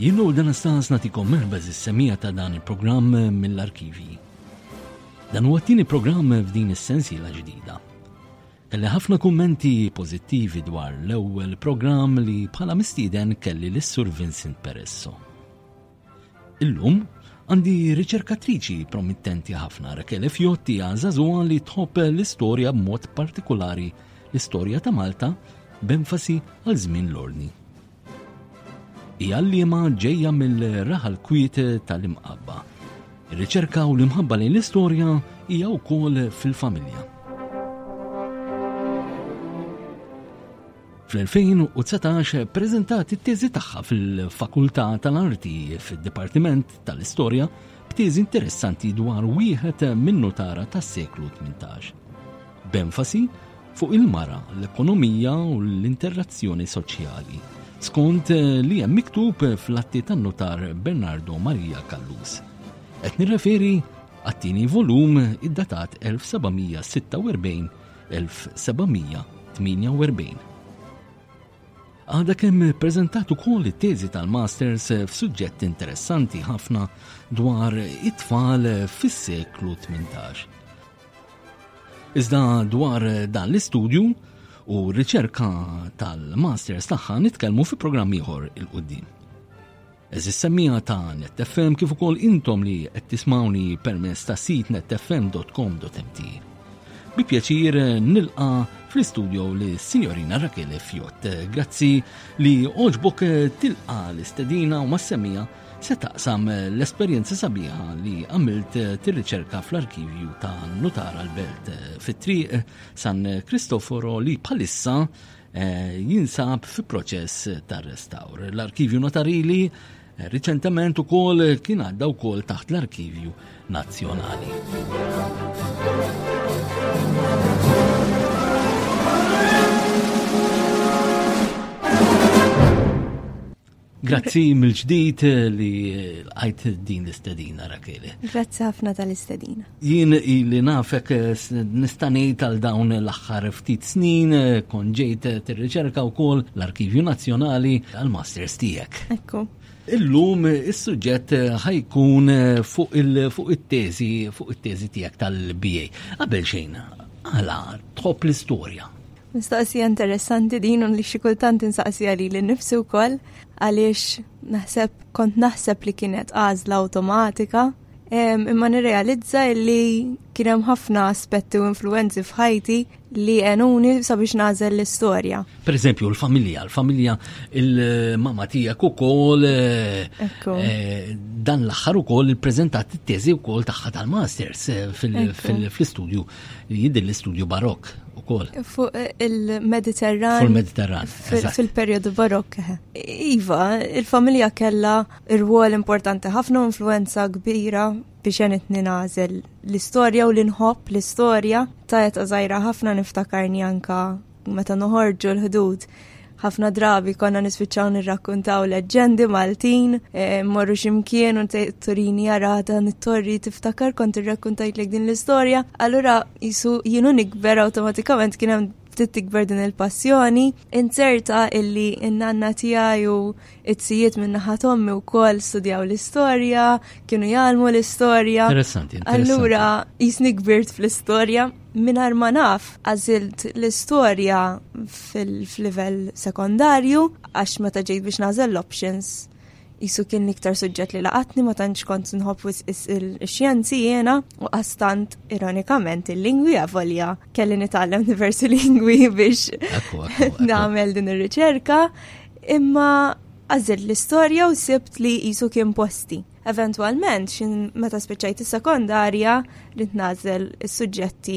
Jien l dan istas natikom merba z-semija ta' dan il-programm mill-arkivi. Dan huwa t-tieni programm f'din is-sensiela ġdida. Kelli ħafna kummenti pożittivi dwar l-ewwel programm li bħala mistieden kelli lis-Sur Vincent Peresso. Illum, għandi riċerkatriċi promittenti ħafna Raquel Fjotti għazazuha li tħobb l-istorja b'mod partikolari l-istorja ta' Malta b'enfasi għal żmien l-ordni. Hija l-liema ġejja mill-raħal kwiet tal-imqabba. Ir-riċerka u l-imħabba lejn l-istorja hija wkoll fil-familja. Fl-2019 ppreżentat it-teżi tagħha fil-Fakultà tal-Arti fid-Dipartiment tal-Istorja b'teżi interessanti dwar wieħed min-nutara tas-seklu 18. B'enfasi fuq il-mara, l-ekonomija u l-interazzjoni soċjali, skont eh, li hemm miktub fl-atti tan-nutar Bernardo Maria Kallus. Qed nirreferi għat-tieni volum iddatat 1746 1748. Għadha kemm preżentat ukoll it-teżi tal-Masters f'suġġett interessanti ħafna dwar it-tfal fis-seklu 18. Iżda dwar dan l-istudju u r-riċerka tal-Masters tagħha nitkellmu fi programm ieħor il-qudiem. Eżis semmiegħa ta' NetFM kif ukoll intom li qed tismawni permezz ta' sit netfm.com.mt. Bi pjaċir nilqa fl-istudio li signorina Raquel Fjott. Grazzi li oġbok tilqa l-istedina u mas-semmiegħa se taqsam eh, l-esperjenza sabiħa li għamilt eh, tir-riċerka fl-arkivju ta' Nutara l-Belt eh, fit-triq San Kristoforo li palissa Eh, jinsab fi proċess ta' restawr. L-arkivju notarili eh, riċentement ukoll kien għadda wkoll taħt l-arkivju nazzjonali. Grazzi mill-ġdid li għajt din l-istedina, Rakele. Grazzi ħafna tal-istedina. Jien li nafek eh, nistanejt għal dawn l-axħar ftit snin, eh, konġejt eh, t-riċerka u kol l-Arkivju Nazjonali għal-Masters tijek. Ekku. Illum is-suġġett ħajkun fuq il-teżi, fuq it-teżi tiegħek tal-BA. Qabel xejn, għala tħobb l-istorja. Mistoqsija interessanti din un li xi kultant insaqsija li l-nifsi wkoll għaliex naħseb kont naħseb li kienet għażla awtomatika imma nirrealizza li kien hemm ħafna aspetti u influenzi f'ħajti li għenuni sabiex nażel l-istorja. Per eżempju, l-familja, l-familja il-mama tijak u kol eh, eh, dan l-axħar u kol il-prezentat t-tezi u kol taħħa tal-masters eh, fil-studio li jidil l-istudju barokk ukoll. Fuq il-Mediterran. Fuq il-Mediterran. Fil-perjodu barokk. Iva, il-familja kellha rwol importanti ħafna influenza kbira biex jenitni nażel l-istorja u l-inħobb l-istorja ta' jeta zaħira ħafna niftakarni anka meta noħorġu l-ħdud ħafna drabi konna nispiċċaw nirrakkuntaw leġġendi Maltin, e, morru ximkien u turini għarata nittorri tiftakar kont irrakkuntajt lek din l-istorja. Allura jisu jienu nikber automatikament kien hemm ftit tikber din il-passjoni, inzerta illi n-nanna tiegħi u it-sijiet minn naħat ommi wkoll studjaw l-istorja, kienu jgħalmu l-istorja. Interessanti, Allura jisni kbirt fl-istorja. Minar ma naf, għazilt l-istorja fil-level sekondarju, għax ma taġejt biex nażel l-options. Isu kien iktar suġġett li laqatni ma tantx kont nħobb il-xjenzi jena u għastant ironikament il-lingwi għavolja kelli nitgħallem diversi lingwi biex nagħmel din ir-riċerka imma għażilt l-istorja u sibt li jisu kien posti. Eventwalment, xin meta spiċċajt is-sekondarja, rrid nażel is-suġġetti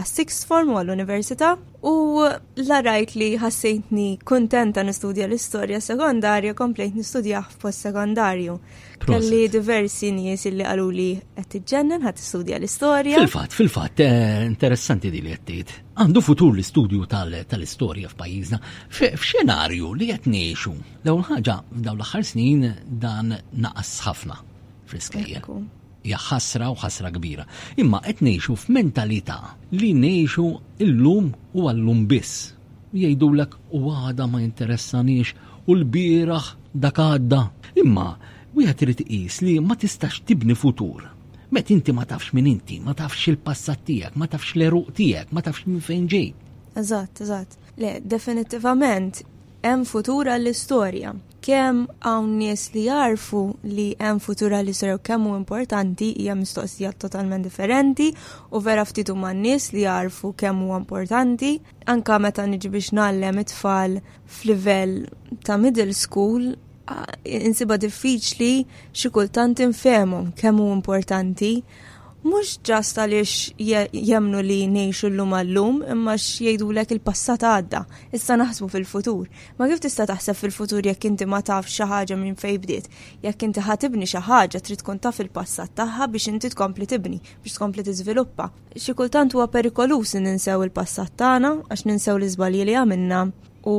għas-sixth form u għall-università u la rajt li ħassejtni kuntenta nistudja l-istorja sekondarja komplejt nistudja f'post sekondarju. Kelli diversi nies li qalu li qed tiġġennen ħadd istudja l-istorja. Fil-fatt, fil-fatt, eh, interessanti din li qed Għandu futur l-istudju tal-istorja f'pajjiżna f'xenarju li qed ngħixu L-ewwel ħaġa f'dawn l-aħħar snin dan naqas ħafna fl-iskejjel. Ekku. Hija ħasra u ħasra kbira. Imma qed ngħixu f'mentalità li ngħixu illum u għallum biss. Jgħidulek u għada ma jinteressanix u l-bieraħ dak għadda. Imma wieħed irid iqis li ma tistax tibni futur Met inti ma tafx min inti, ma tafx il-passat tiegħek, ma tafx l-eruq tiegħek, ma tafx minn fejn ġej. Eżatt, eżatt. Le, definitivament Hemm futur għall-istorja. Kemm hawn nies li jagħrfu li hemm futur għall-istorja u kemm hu importanti hija mistoqsija totalment differenti u vera ftit huma n-nies li jagħrfu kemm huwa importanti. Anke meta niġi biex ngħallem it-tfal f'livell ta' middle school, insibha diffiċli xi kultant infehmhom kemm hu importanti Mhux ġast għaliex jemmnu li ngħixu llum għallum, imma x'jgħidulek il-passat għadda, issa naħsbu fil-futur. Ma kif tista' taħseb fil-futur jekk inti ma tafx xi ħaġa minn fejn bdiet? Jekk inti ħa tibni xi ħaġa, trid tkun taf il-passat tagħha biex inti tkompli tibni, biex tkompli tiżviluppa. Xi kultant huwa perikoluż li ninsew il-passat tagħna għax ninsew l-iżbalji li għamilna u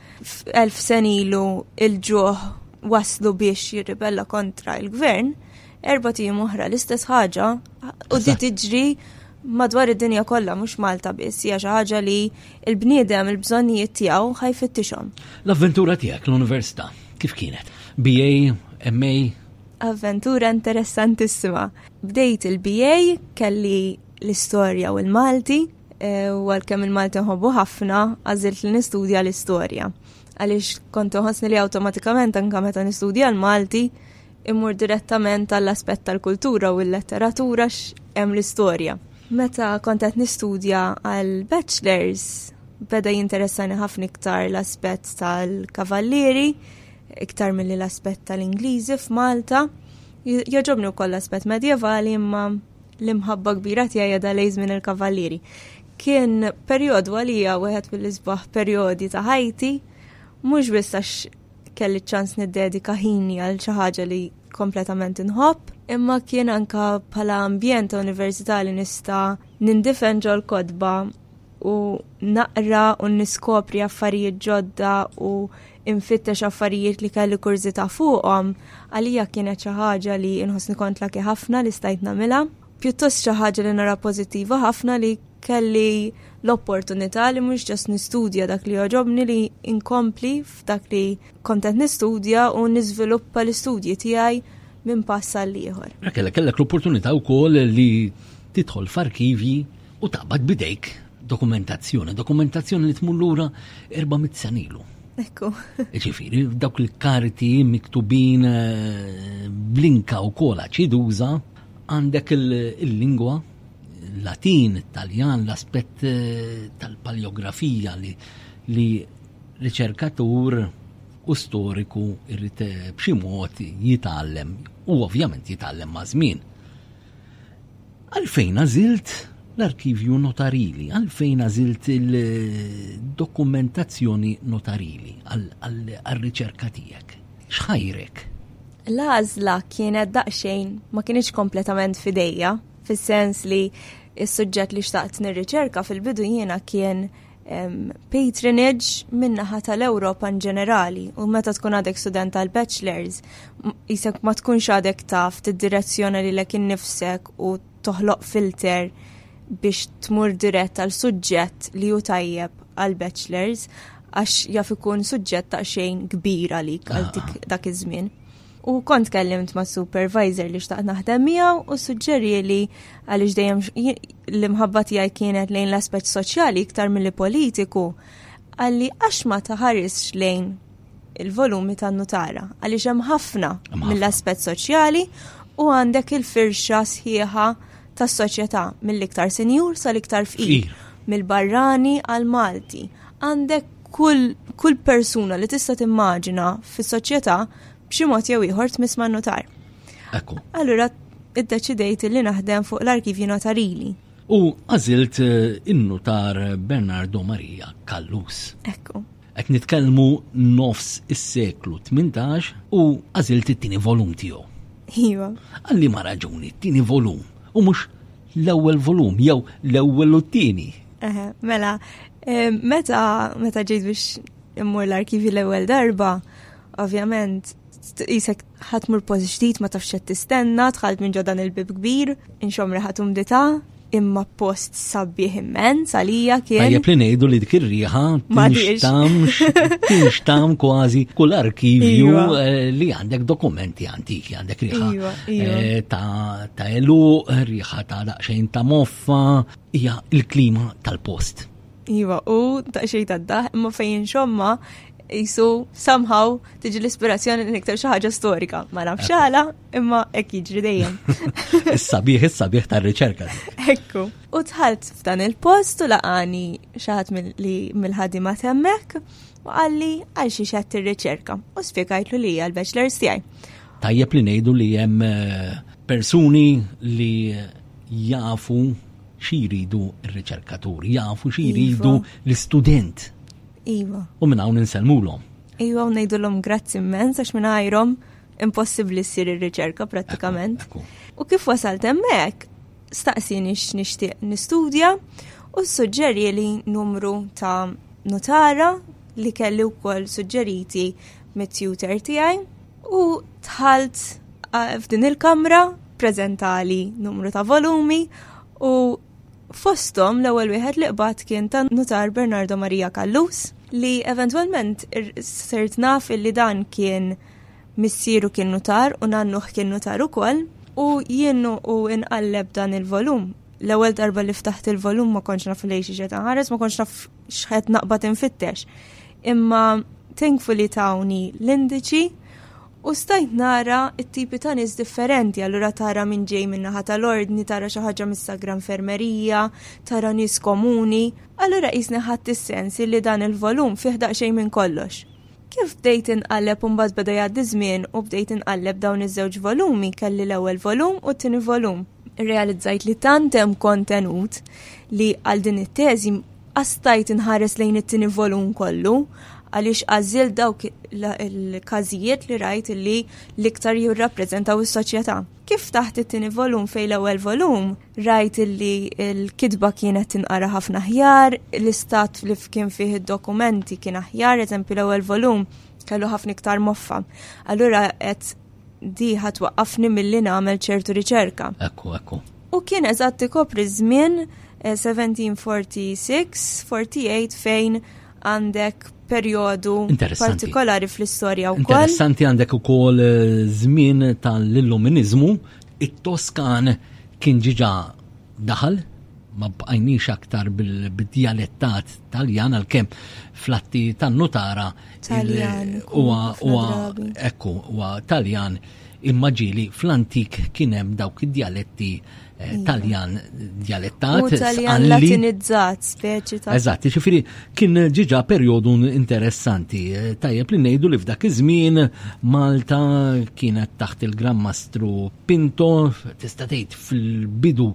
Elf sen ilu il-ġuħ waslu biex jirribella kontra il-gvern, erba tim oħra l-istess ħaġa u di tiġri madwar id-dinja kollha mhux Malta biss hija xi ħaġa li l-bniedem il-bżonnijiet tiegħu ħajfittixhom. L-avventura tiegħek l-università kif kienet? BA, MA? Avventura interessantissima. Bdejt il-BA kelli l-istorja u l-Malti E, u għalkemm il-Malti nħobbu ħafna, għażilt li nistudja l-istorja. Għaliex kont toħosni li awtomatikament anke meta nistudja l-Malti, immur direttament għall-aspett tal-kultura u l-letteratura x'hemm l-istorja. Meta kont qed nistudja għal bachelors, beda jinteressani ħafna iktar l-aspett tal-kavallieri, iktar mill l-aspett tal-Ingliżi f'Malta. Joġobni wkoll l-aspett medjevali imma l-imħabba kbira tiegħi għadha lejn żmien il-kavallieri. Kien perjodu għalija wieħed mill-isbaħ perjodi ta' ħajti, mhux biss għax kelli ċans niddedika ħini għal xi ħaġa li kompletament inħobb, imma kien anka bħala ambjent ta' università li nista' nindifen ġol kodba u naqra u niskopri affarijiet ġodda u infittex affarijiet li kelli kurżità fuqhom, għalija kienet xi ħaġa li inħossni kont laki ħafna li stajt nagħmilha. Pjuttost xi ħaġa li nara pożittiva ħafna li kelli l-opportunità li mhux ġast nistudja dak li joġobni li inkompli f'dak li kontent nistudja u niżviluppa l-istudji tiegħi minn pass għal ieħor. Kellek kellek l-opportunità wkoll li tidħol f'arkivji U taqbad bidejk dokumentazzjoni, dokumentazzjoni li tmur lura 400 sanilu. Ekku. Ġifiri, dawk il-karti miktubin eh, blinka u kola ċiduza, għandek il-lingwa, latin, taljan, l-aspett eh, tal-paleografija li li riċerkatur u storiku irrit eh, b'xi mod jitgħallem u ovvjament jitgħallem ma' żmien. Għalfejn għażilt l-arkivju notarili, għalfejn għażilt il-dokumentazzjoni notarili għal-riċerka tiegħek? Xħajrek? L-għażla kienet daqsxejn ma kienx kompletament fidejja, fis-sens li s-suġġett li xtaqt nirriċerka fil-bidu jiena kien patronage minnaħa tal-Ewropa in ġenerali u meta tkun għadek student tal-bachelors jisek ma tkunx għadek taf t-direzzjoni li l-ek nifsek u toħloq filter biex tmur dirett għal suġġett li ju tajjeb għal-bachelors għax jaf ikun suġġett ta' xejn kbir għalik għal ah. dak iż-żmien. U kont kellimt ma' supervisor li xtaqt naħdem miegħu u suġġeri li għaliex dejjem l-imħabba tiegħi kienet lejn l-aspett soċjali iktar milli politiku, għalli għax ma taħarisx lejn il-volumi tan-nutara, għaliex hemm ħafna mill-aspett soċjali u għandek il-firxa sħiħa tas-soċjetà mill-iktar senjur sal-iktar fqir, mill-barrani għal Malti. Għandek Kull, kull persuna li tista' timmaġina fis-soċjetà b'xi mod jew ieħor tmiss ma' notar. Ekku. Allura iddeċidejt li naħdem fuq l-arkivji notarili. U għażilt eh, in-notar Bernardo Maria Kallus. Ekku. Qed nitkellmu nofs is-seklu 18 u għażilt it-tieni volum tiegħu. Iva. Għalli ma raġuni, t-tieni volum u mhux L-ewwel volum jew l-ewwel u t-tieni. Eħe, mela, eh, meta meta ġejt biex immur l-arkivi l-ewwel darba, ovvjament jisek ħatmur post ġdid ma tafx qed tistenna, tħalt minn ġodan il-bib kbir, inxom riħat umdita, imma post sabbieħ immens għalija kien. Tajjeb li ngħidu li dik ir-riħa tinxtamx tam kważi kull arkivju iva. eh, li għandek dokumenti antiki, għandek riħa iva, iva. Eh, ta' ta' eluq, riħa ta' daqsxejn ta' moffa, hija l-klima tal-post. Iva, u daqsxejn ta' daħ, imma fejn xomma jisu somehow tiġi l-ispirazzjoni li niktar xi ħaġa storika. Ma nafx xala, imma hekk jiġri dejjem. Is-sabiħ, is-sabiħ tar-riċerka. Ekku. U tħalt f'dan il-post u laqani xi ħadd mill-ħadima temmek u qalli għal xi xed ir-riċerka u spjegajtlu li hija l-bachelor's tiegħi. Tajjeb li ngħidu li hemm persuni li jafu xi jridu r-riċerkatur, jafu xi jridu iva. l-istudent. Iva. U minn hawn insellmulhom. Iva, u ngħidulhom grazzi immens għax minn għajrom impossibbli ssir ir-riċerka prattikament. U kif wasalt hemmhekk, staqsini x'nixtieq nistudja u suġġeri li numru ta' notara li kelli wkoll suġġeriti mit-tutor tiegħi. U tħalt f'din il-kamra prezentali numru ta' volumi u fostom l-ewwel wieħed li qbad kien ta' Nutar Bernardo Maria Kallus li eventwalment sirt naf li dan kien missieru kien nutar u nannuħ kien nutar ukoll u jien u inqalleb dan il-volum. L-ewwel darba li ftaħt il-volum ma kontx naf lejn xi ġeta ħares, ma kontx naf xħed naqbad infittex. Imma thankfully tawni l-indiċi u stajt nara it-tipi ta' nis differenti, allura tara minn ġej minnaħa tal-ordni, tara xi ħaġa mis-sagra infermerija, tara nis komuni, allura jisni ħadd is-sens li dan il-volum fih daqsxejn minn kollox. Kif bdejt inqalleb u mbagħad beda jgħaddi żmien u bdejt inqalleb dawn iż-żewġ volumi kelli l-ewwel volum u t-tieni volum. Irrealizzajt li tant hemm kontenut li għal din it-teżi astajt inħares lejn it-tieni volum kollu għaliex għażilt dawk il-każijiet li rajt li l-iktar jirrappreżentaw is-soċjetà. Kif taħt it-tieni volum fejn l-ewwel volum rajt li l-kitba kienet tinqara ħafna aħjar, l-istat li kien fih id-dokumenti kien aħjar, eżempju l-ewwel volum kellu ħafna iktar moffa. Allura qed di ħat waqqafni milli nagħmel ċertu riċerka. Ekku, ekku. U kien eżatt ikopri żmien 1746-48 eh, fejn għandek perjodu partikolari fl-istorja wkoll. Interessanti għandek ukoll eh, żmien tal-Illuminizmu, it-Toskan kien ġiġa daħal, ma bqajniex aktar bil-djalettat Taljan għalkemm flatti tan-nutara huwa huwa ekku huwa Taljan imma ġieli fl-antik kien hemm dawk id-djaletti eh, iva. Taljan djalettat. Taljan latinizzat, speċi ta' Eżatt, ġifieri kien ġiġa perjodu interessanti. Eh, tajjeb li ngħidu li f'dak iż-żmien Malta kienet taħt il-Gran Mastru Pinto, tista' tgħid fil-bidu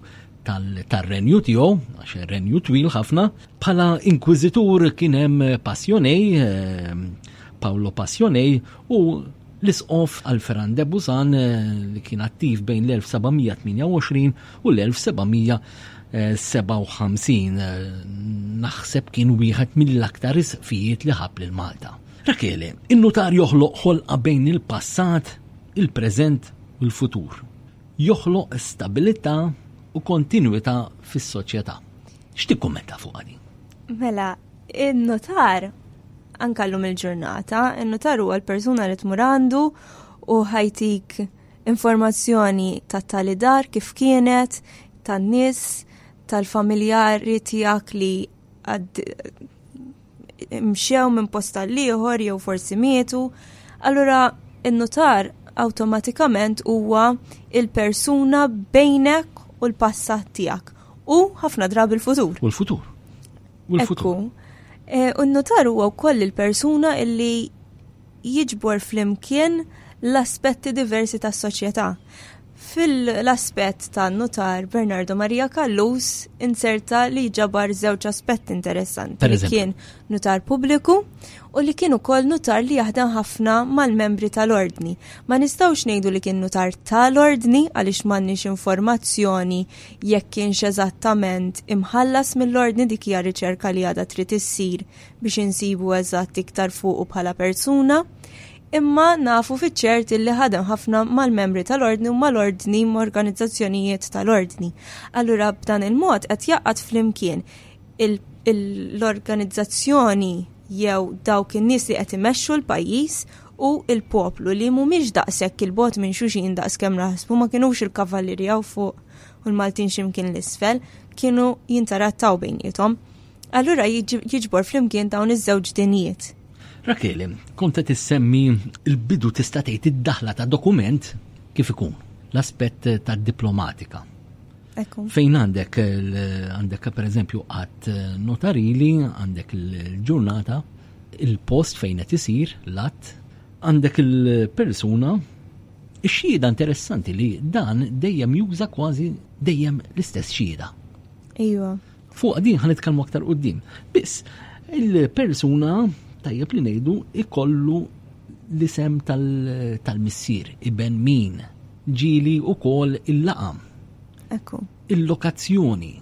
tar-renju tiegħu, għax renju twil ħafna, bħala inkwiżitur kien hemm Passjonej, ehm, Paolo Passjonej, u l-isqof Alferan de Busan eh, li kien attiv bejn l-1728 u l-1700 57 eh, naħseb kien wieħed mill-aktar isqfijiet li ħab lil Malta. Rakele, in-nutar joħloq ħolqa bejn il-passat, il-preżent u l-futur. joħloq stabilità u kontinwità fis-soċjetà. X'tikkummenta fuqha din? Mela, in-notar anke llum il-ġurnata, in-notar huwa l-persuna li tmur għandu u ħajtik informazzjoni ta' tali dar kif kienet, tan-nies, tal-familjari tiegħek li mxew minn post għal ieħor jew forsi mietu, allura n-nutar awtomatikament huwa il-persuna bejnek u l-passat tiegħek u ħafna drabi l-futur. U l-futur. U l-futur. E, u n-nutar huwa wkoll il-persuna illi jiġbor flimkien l-aspetti diversi tas-soċjetà. Fil-aspett tan-nutar, Bernardo Maria Callus inserta li jġabar żewġ aspetti interessanti li kien nutar pubbliku u li kien ukoll nutar li jaħdem ħafna mal-membri tal-ordni. Ma nistgħux ngħidu li kien nutar tal-ordni għaliex m'għandniex informazzjoni jekk kienx eżattament imħallas mill-ordni dik hija riċerka li għadha trid issir biex insibu eżatt iktar fuqu bħala persuna. imma nafu fiċ-ċert illi ħadem ħafna mal-membri tal-Ordni u mal-Ordni m'organizzazzjonijiet tal-Ordni. Allura b'dan il-mod qed jaqgħad flimkien l-organizzazzjoni jew dawk in-nies li qed imexxu l-pajjiż u il-poplu li mhumiex daqshekk il-bot minn xuxin daqs kemm naħsbu ma kinux il-kavallieri hawn fuq u l-Maltin ximkien l-isfel kienu jintarattaw bejnietom. Allura jiġbor flimkien dawn iż-żewġ dinjiet. Rakele, kont qed issemmi l-bidu tista' tgħid id-daħla ta' dokument kif ikun l-aspett ta' diplomatika. Fejn għandek għandek pereżempju qatt notarili, għandek il-ġurnata, il-post fejn qed isir l-att, għandek il-persuna Ix-xieda interessanti li dan dejjem juża kważi dejjem l-istess xieda. Ejwa. Fuq din ħan nitkellmu aktar qudiem. Biss, il-persuna tajjeb li ngħidu ikollu l-isem tal-missier, tal iben min, ġili u kol il-laqam. Ekku. Il-lokazzjoni.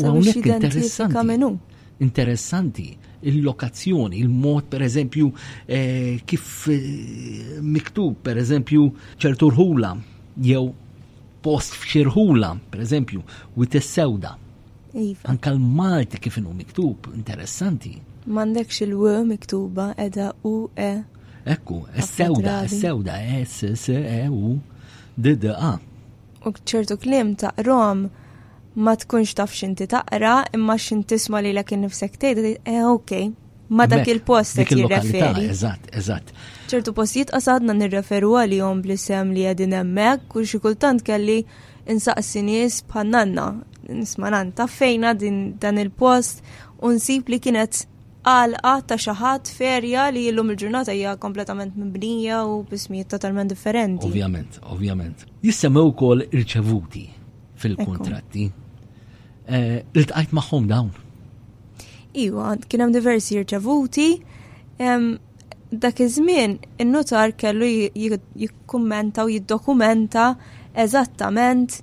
U għonek interessanti. Interessanti il-lokazzjoni, il-mod per eżempju eh, kif eh, miktub per eżempju ċertu rħula jew post f'xirħula, per eżempju, u tessewda. Iva. Anka l-Malti kif inhu miktub, interessanti. M'għandekx il-w miktuba edha u e. Ekku, s-sewda, s-sewda, s s e u d d a. U ċertu klim ta' rom ma tkunx taf xinti taqra imma xinti tisma li l-ek nifsek tgħid, eh ok, ma dak il-post qed jirreferi. Eżatt, eżatt. ċertu postijiet qasadna nirreferu għalihom bl-isem li qegħdin hemmhekk u xi kultant kelli insaqsi nies bħal nanna nisma' nan taffejna din dan il-post u nsib li kienet għalqa ta' xaħat ferja li jillum il-ġurnata hija kompletament mibnija u bismijiet totalment differenti. Ovvjament, ovvjament. Jissemmew ukoll irċevuti fil-kontratti. Eh, iltqajt magħhom dawn. Iwa, kien hemm diversi rċevuti. Dak iż-żmien in-notar kellu jikkummenta u jiddokumenta eżattament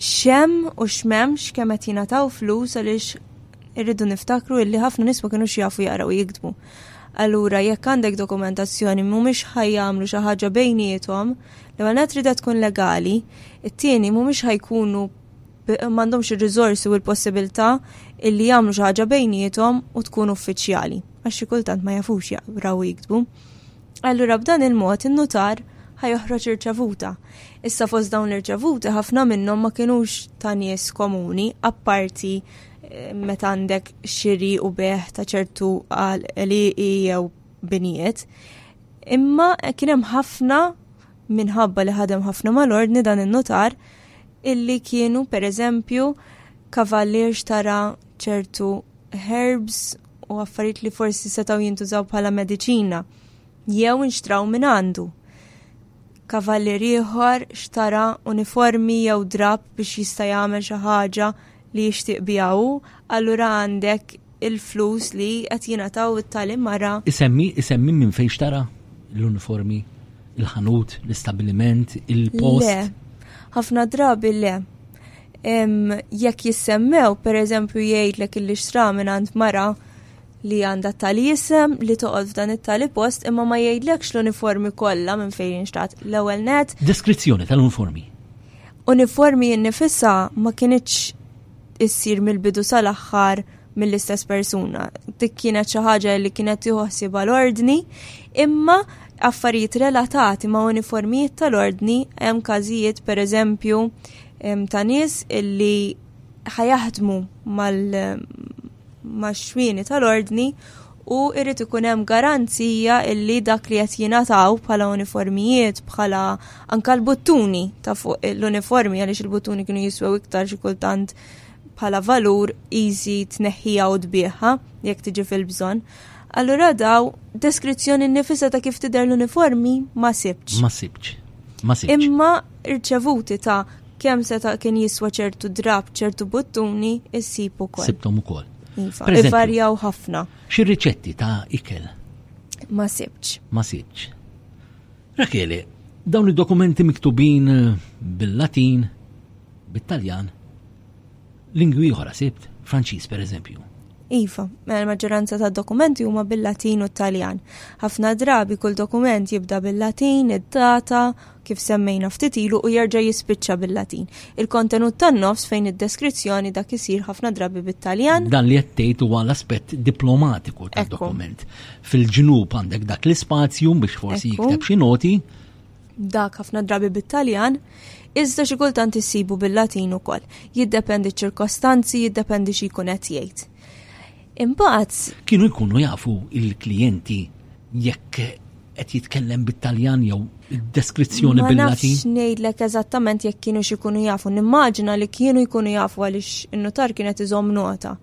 xem u x'mem x'kemm qed jingħataw flus għaliex irridu niftakru illi ħafna nisma kienu xjafu jaraw jiktbu. Allura, jekk għandek dokumentazzjoni mhumiex ħajjamlu xi ħaġa bejniethom, li ma tridha tkun legali, it-tieni mhumiex ħajkunu m'għandhomx ir-riżorsi u l-possibilità illi jagħmlu xi ħaġa bejniethom u tkun uffiċjali, għax xi kultant ma jafux jaqraw u jiktbu. Allura b'dan il-mod in-nutar ħa joħroġ irċevuta. Issa fost dawn l-irċevuti ħafna minnhom ma kinux ta' nies komuni, apparti eh, meta għandek xiri u beħ ta' ċertu li jew binijiet. Imma kien hemm ħafna minħabba li ħadem ħafna mal-ordni dan in-nutar illi kienu pereżempju kavalierx tara ċertu herbs u affarijiet li forsi setgħu jintużaw bħala mediċina jew inxtraw minn għandu. Kavalier ieħor xtara uniformi jew drab biex jista' jagħmel xi ħaġa li jixtieq biha hu, allura għandek il-flus li qed jingħataw it-tali mara. Isemmi, isemmi minn fejn xtara l-uniformi, il-ħanut, l-istabbiliment, il-post? Le, ħafna drabi le. Jekk jissemmew, pereżempju jgħidlek illi xtra minn għand mara li għandha tali jisem li toqgħod f'dan it-tali post imma ma jgħidlekx l-uniformi kollha minn fejn jinxtat l-ewwel net. Deskrizzjoni tal-uniformi. uniformi innifisha ma kinitx issir mill-bidu sal-aħħar mill-istess persuna. Dik kienet xi ħaġa li kienet tiħossibha l-ordni, imma affarijiet relatati ma' uniformijiet tal-ordni hemm każijiet pereżempju ta' nies illi ħajaħdmu mal-xwieni tal-ordni u irrid ikun hemm garanzija illi dak li qed jingħataw bħala uniformijiet bħala anka l-buttuni ta' fuq l-uniformi għaliex il-buttuni kienu jiswew iktar xi kultant bħala valur easy tneħħija u tbieħa jekk tiġi fil-bżonn. Allura daw deskrizzjoni nifisa ta' kif tidher l-uniformi ma sibx. Ma sibx. Ma sibx. Imma rċevuti ta' Kemm seta' kien jiswa ċertu drab, ċertu buttuni, issib ukoll. Sibtom ukoll. Iva, Per eżempju. varjaw ħafna. Xi riċetti ta' ikel? Ma sibtx. Ma sibtx. Rakele, dawn id-dokumenti miktubin eh, bil-Latin, bit-Taljan, Lingwi oħra sibt, Franċiż pereżempju. Iva, mela l-maġġoranza ta' dokumenti huma bil-Latin u t-Taljan. Ħafna drabi kull dokument jibda bil-Latin, id-data, kif semmejna ftit ilu u jerġa' jispiċċa bil-Latin. Il-kontenut tan-nofs fejn id-deskrizzjoni dak isir ħafna drabi bit-Taljan. Dan li qed tgħid huwa l-aspett diplomatiku tad-dokument. Fil-ġnub għandek dak l-ispazju biex forsi jikteb xi noti. dak ħafna drabi bit-Taljan, iżda xi kultant issibu bil-Latin ukoll. Jiddependi ċ-ċirkostanzi, jiddependi xi jkun qed jgħid. Imbagħad kienu jkunu jafu il-klijenti jekk qed jitkellem bit-Taljan jew deskrizzjoni bil-Latin? Ma ngħidlek eżattament jekk kienu xi jkunu jafu, nimmaġina li kienu jkunu jafu għaliex in-nutar kienet iżomm nota.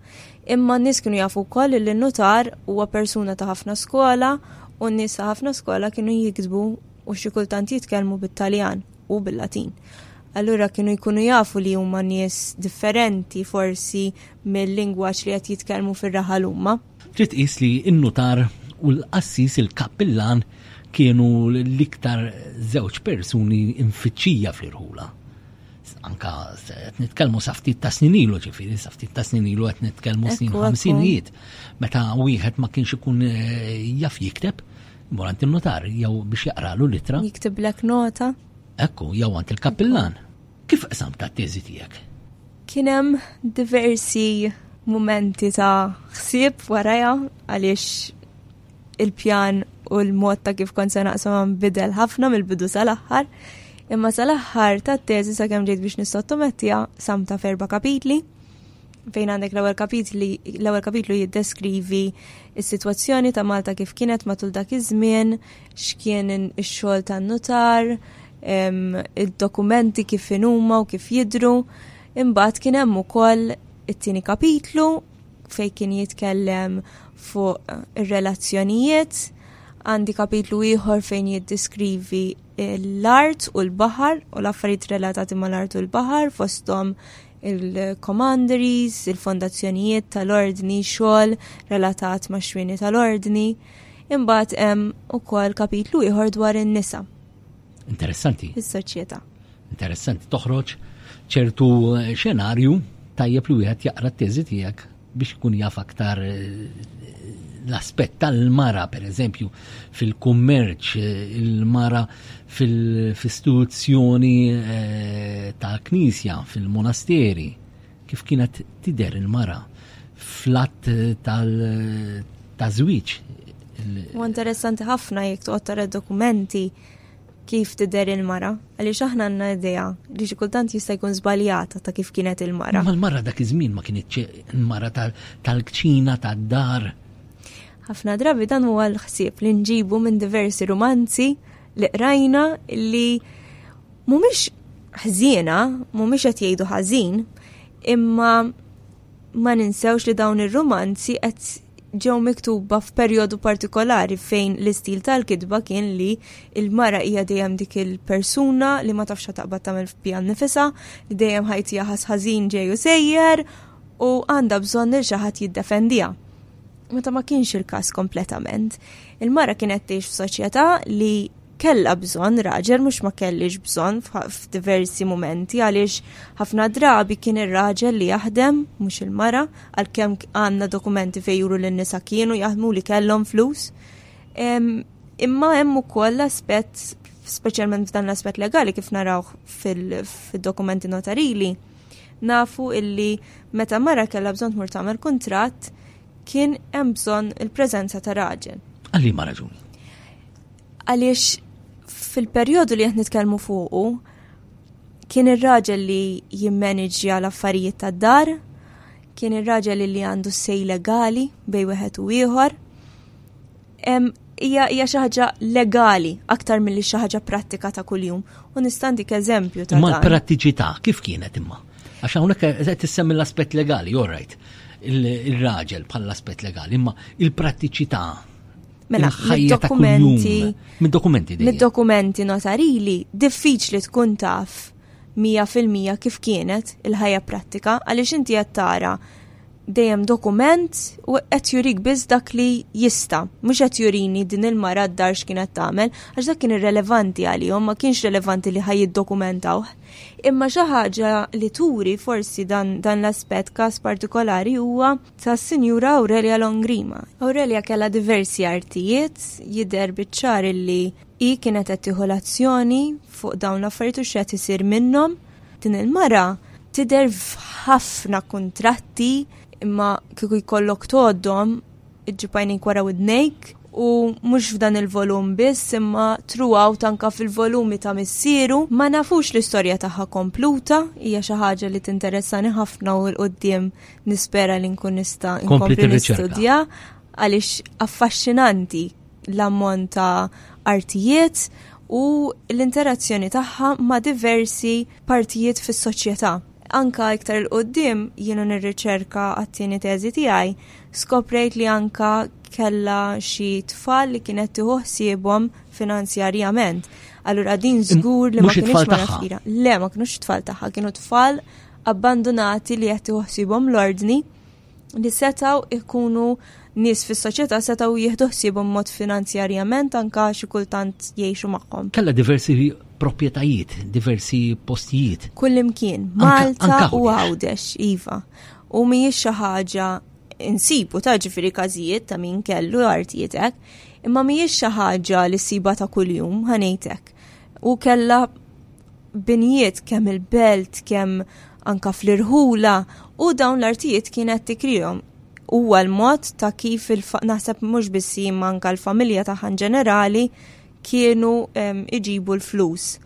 Imma n-nies kienu jafu wkoll li n-nutar huwa persuna ta' ħafna skola u n-nies ta' ħafna skola kienu jiktbu u xi kultant jitkellmu bit-Taljan u bil-Latin. Allura kienu jkunu jafu li huma nies differenti forsi mill-lingwaġġ li qed jitkellmu fir-raħal huma. Trid qis li n-nutar u l-qassis il-kappillan kienu l-iktar żewġ persuni mfittxija fl-irħula. Anka qed nitkellmu sa ftit ta' snin ilu ġifieri, sa ftit ta' snin ilu qed nitkellmu snin ħamsinijiet meta wieħed ma kienx ikun eh, jaf jikteb Mur għand in-nutar jew biex jaqralu l-ittra. Jiktiblek nota. Ekku, jew għand il-kappillan. Kif qsamt għat-teżi tiegħek? Kien hemm diversi mumenti ta' ħsieb warajha għaliex il-pjan u l-mod ta' kif kont se naqsamhom bidel ħafna mill-bidu sal-aħħar. Imma sal-aħħar tat-teżi sakemm ġejt biex nissottomettiha samta ferba kapitli. fejn għandek l-ewwel kapitli l-ewwel kapitlu jiddeskrivi s-sitwazzjoni ta' Malta kif kienet matul dak iż-żmien, x'kien ix-xogħol tan-nutar, id-dokumenti kif inhuma u kif jidru. Imbagħad kien hemm ukoll it-tieni kapitlu fejn kien jitkellem fuq ir-relazzjonijiet, għandi kapitlu ieħor fejn jiddeskrivi l-art u l-baħar u l-affarijiet relatati mal-art u l-baħar fosthom il-komanderies, il-fondazzjonijiet tal-ordni, xogħol relatat ma' xwini tal-ordni. Imbagħad hemm ukoll kapitlu ieħor dwar in-nisa. Interessanti. Is-soċjetà. Interessanti, toħroġ ċertu eh, xenarju tajjeb li wieħed jaqra t-teżi tiegħek biex ikun jaf aktar l-aspett tal-mara, per eżempju, fil-kummerċ, il-mara fil-istituzzjoni eh, tal-knisja, fil-monasteri, kif kienet tider il-mara flat tal-żwieġ. U interessanti ħafna jek toqgħod tara dokumenti kif tidher il-mara, għaliex aħna għandna idea li xi kultant jista' jkun żbaljata ta' kif kienet il-mara. Ma l-mara dak iż-żmien ma kienet il-mara tal-kċina tad-dar. Ħafna drabi dan huwa l-ħsieb li nġibu minn diversi rumanzi li qrajna li mhumiex ħżiena, mhumiex qed jgħidu ħażin, imma ma ninsewx li dawn ir-rumanzi qed ġew miktuba f'perjodu partikolari fejn l-istil tal-kitba kien li l-mara hija dejjem dik il-persuna li ma tafx taqbad tagħmel f'bija nnifisha, li dejjem ħajtija ħass ħażin ġej u sejjer u għandha bżonn lil xi ħadd jiddefendiha. Meta ma kienx il-każ kompletament. Il-mara kienet tgħix f'soċjetà li kellha bżonn raġel mhux ma kellix bżonn f'diversi mumenti għaliex ħafna drabi kien ir-raġel li jaħdem mhux il-mara għalkemm għandna dokumenti fejn juru li nisa kienu jaħdmu li kellhom flus. Imma hemm ukoll l-aspett speċjalment f'dan l-aspett legali kif naraw fil-dokumenti notarili nafu illi meta mara kellha bżonn tmur tagħmel kuntratt kien hemm bżonn il-preżenza ta' raġel. Għalli ma raġun? Għaliex fil-perjodu li qed nitkellmu fuqu kien ir-raġel li jimmaniġja l-affarijiet tad-dar, kien ir-raġel li għandu sej legali bej wieħed u ieħor. Hija hija xi ħaġa legali aktar milli xi ħaġa prattika ta' kuljum u nistandik eżempju ta' Ma l-prattiċità kif kienet imma? Għax hawnhekk qed tissemmi l-aspett legali, all right. Il-raġel bħall-aspett legali, imma il-prattiċità Mela, ħajja ta' kuljum. Mid-dokumenti. Mid-dokumenti notarili, diffiċli tkun taf 100% kif kienet il-ħajja prattika, għaliex inti qed tara dejjem dokument u qed jurik biss dak li jista, mhux qed jurini din il-mara d-dar x'kienet tagħmel, għax dak kien irrelevanti għalihom, ma kienx relevanti li ħaj jiddokumentaw. Imma xi ħaġa li turi forsi dan, dan l-aspett każ partikolari huwa tas-Sinjura Aurelia Longrima. Aurelia kellha diversi artijiet jidher biċ-ċar illi hi kienet qed tieħu l-azzjoni fuq dawn l-affarijiet u x'qed isir minnhom. Din il-mara tidher f'ħafna kuntratti imma kieku jkollok tgħoddhom iġġib għajnejk wara widnejk u mhux f'dan il-volum biss imma throughout anka fil-volumi ta' missieru ma nafux l-istorja tagħha kompluta hija xi ħaġa li tinteressani ħafna u l-qudiem Nispera li nkun nista' nkompli nistudja għaliex affaxxinanti l-ammont ta' artijiet u l-interazzjoni tagħha ma' diversi partijiet fis-soċjetà. Anka iktar il-qoddim jienu nirriċerka għat-tieni teżi tiegħi, skoprejt li anka kella xi tfal li kienet tieħu ħsiebhom finanzjarjament. Allura din żgur li ma kienx tfal tagħha. Le, ma kienux tfal tagħha, kienu tfal abbandunati li qed tieħu ħsiebhom l-Ordni li setgħu jkunu nies fis-soċjetà setgħu jieħdu ħsiebhom mod finanzjarjament anke xi kultant jgħixu magħhom. Kellha diversi proprjetajiet, diversi postijiet. Kullimkien, Malta u Għawdex, iva. U mhijiex xi ħaġa insibu ta' ġifieri każijiet ta' min kellu artijiet hekk, imma mhijiex xi ħaġa li ssibha ta' kuljum ħanejtek. U kellha binjiet kemm il-belt kemm anka fl-irħula u dawn l-artijiet kienet tikrihom. Huwa l-mod ta' kif naħseb mhux biss imma anka l-familja tagħha ġenerali kienu iġibu l-flus.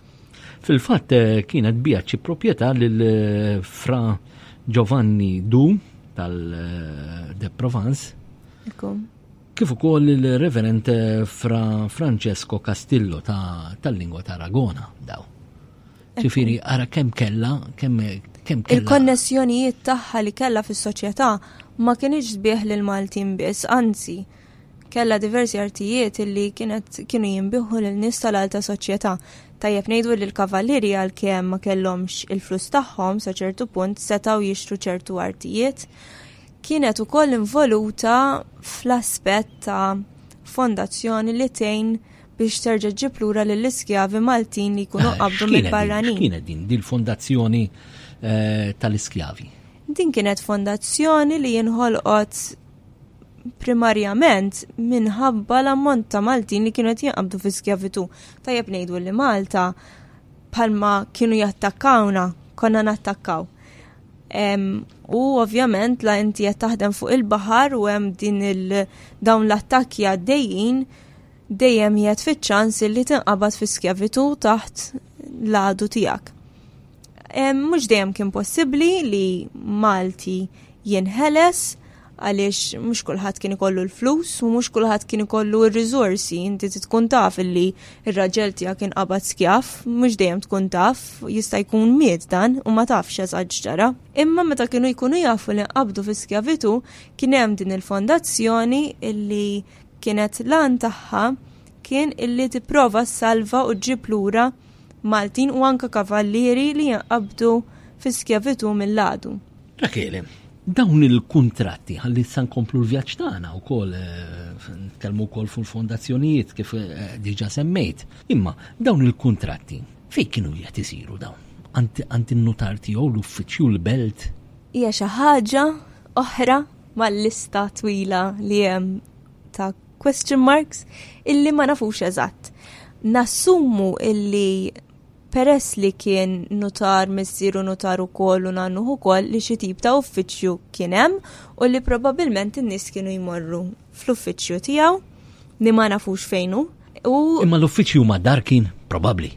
Fil-fatt eh, kienet bija ċi proprjetà lil eh, Fra Giovanni Du tal-De eh, Provence. kif ukoll il-Reverend Fra Francesco Castillo tal-lingwa ta' Aragona daw. Ġifieri ara kemm kella, kemm kemm kella. Il-konnessjonijiet tagħha li kella fis-soċjetà ma kienx sbieħ lil Maltin biss, anzi kella diversi artijiet illi kienet kienu jinbiħu lil nies tal-alta soċjetà. Tajjeb ngħidu li l-kavallieri għalkemm ma kellhomx il-flus tagħhom sa ċertu punt setgħu jixtru ċertu artijiet kienet ukoll involuta fl-aspett ta' fondazzjoni li tgħin biex terġa' ġġib lura lill-iskjavi Maltin li jkunu qabdu mill-barranin. Kienet din din fondazzjoni eh, tal-iskjavi? Din kienet fondazzjoni li jinħolqot primarjament minħabba l-ammont ta' Maltin li kienu qed jinqabdu fi skjavitu. Tajjeb ngħidu li Malta bħalma kienu jattakkawna konna nattakkaw. U ovvjament la inti qed taħdem fuq il-baħar u hemm din il-dawn l-attakki għaddejjin dejjem jgħed fiċ-ċans li tinqabad fi skjavitu taħt l-għadu tiegħek. Mhux dejjem kien possibbli li Malti jinħeles għaliex mhux kulħadd kien ikollu l-flus u mhux kulħadd kien ikollu r-riżorsi. Inti tkun taf illi r-raġel tiegħek kien qabad skjaf, mhux dejjem tkun taf, jista' jkun miet dan u ma tafx eżatt ġara. Imma meta kienu jkunu jafu li nqabdu fi skjavitu, kien hemm din il-fondazzjoni illi kienet lan tagħha kien illi tipprova salva u ġib lura Maltin u anka kavallieri li jinqabdu fi skjavitu mill-għadu. Rachele, dawn il-kuntratti ħalli sa nkomplu l-vjaġġ tagħna wkoll eh, nitkellmu wkoll fuq il-fondazzjonijiet kif eh, diġà semmejt. Imma dawn il-kuntratti fejn kienu qed isiru dawn? Għand in-nutar tiegħu l-uffiċċju l-belt? Hija xi ħaġa oħra mal-lista twila li hemm ta' question marks illi ma nafux eżatt. Nassumu illi peress li kien nutar missieru nutar ukoll u nannuh ukoll li xi tip ta' uffiċċju kien hemm u li probabbilment in-nies kienu jmorru fl-uffiċċju tiegħu li ma nafux fejn hu u Imma l-uffiċċju ma' dar kien probabbli.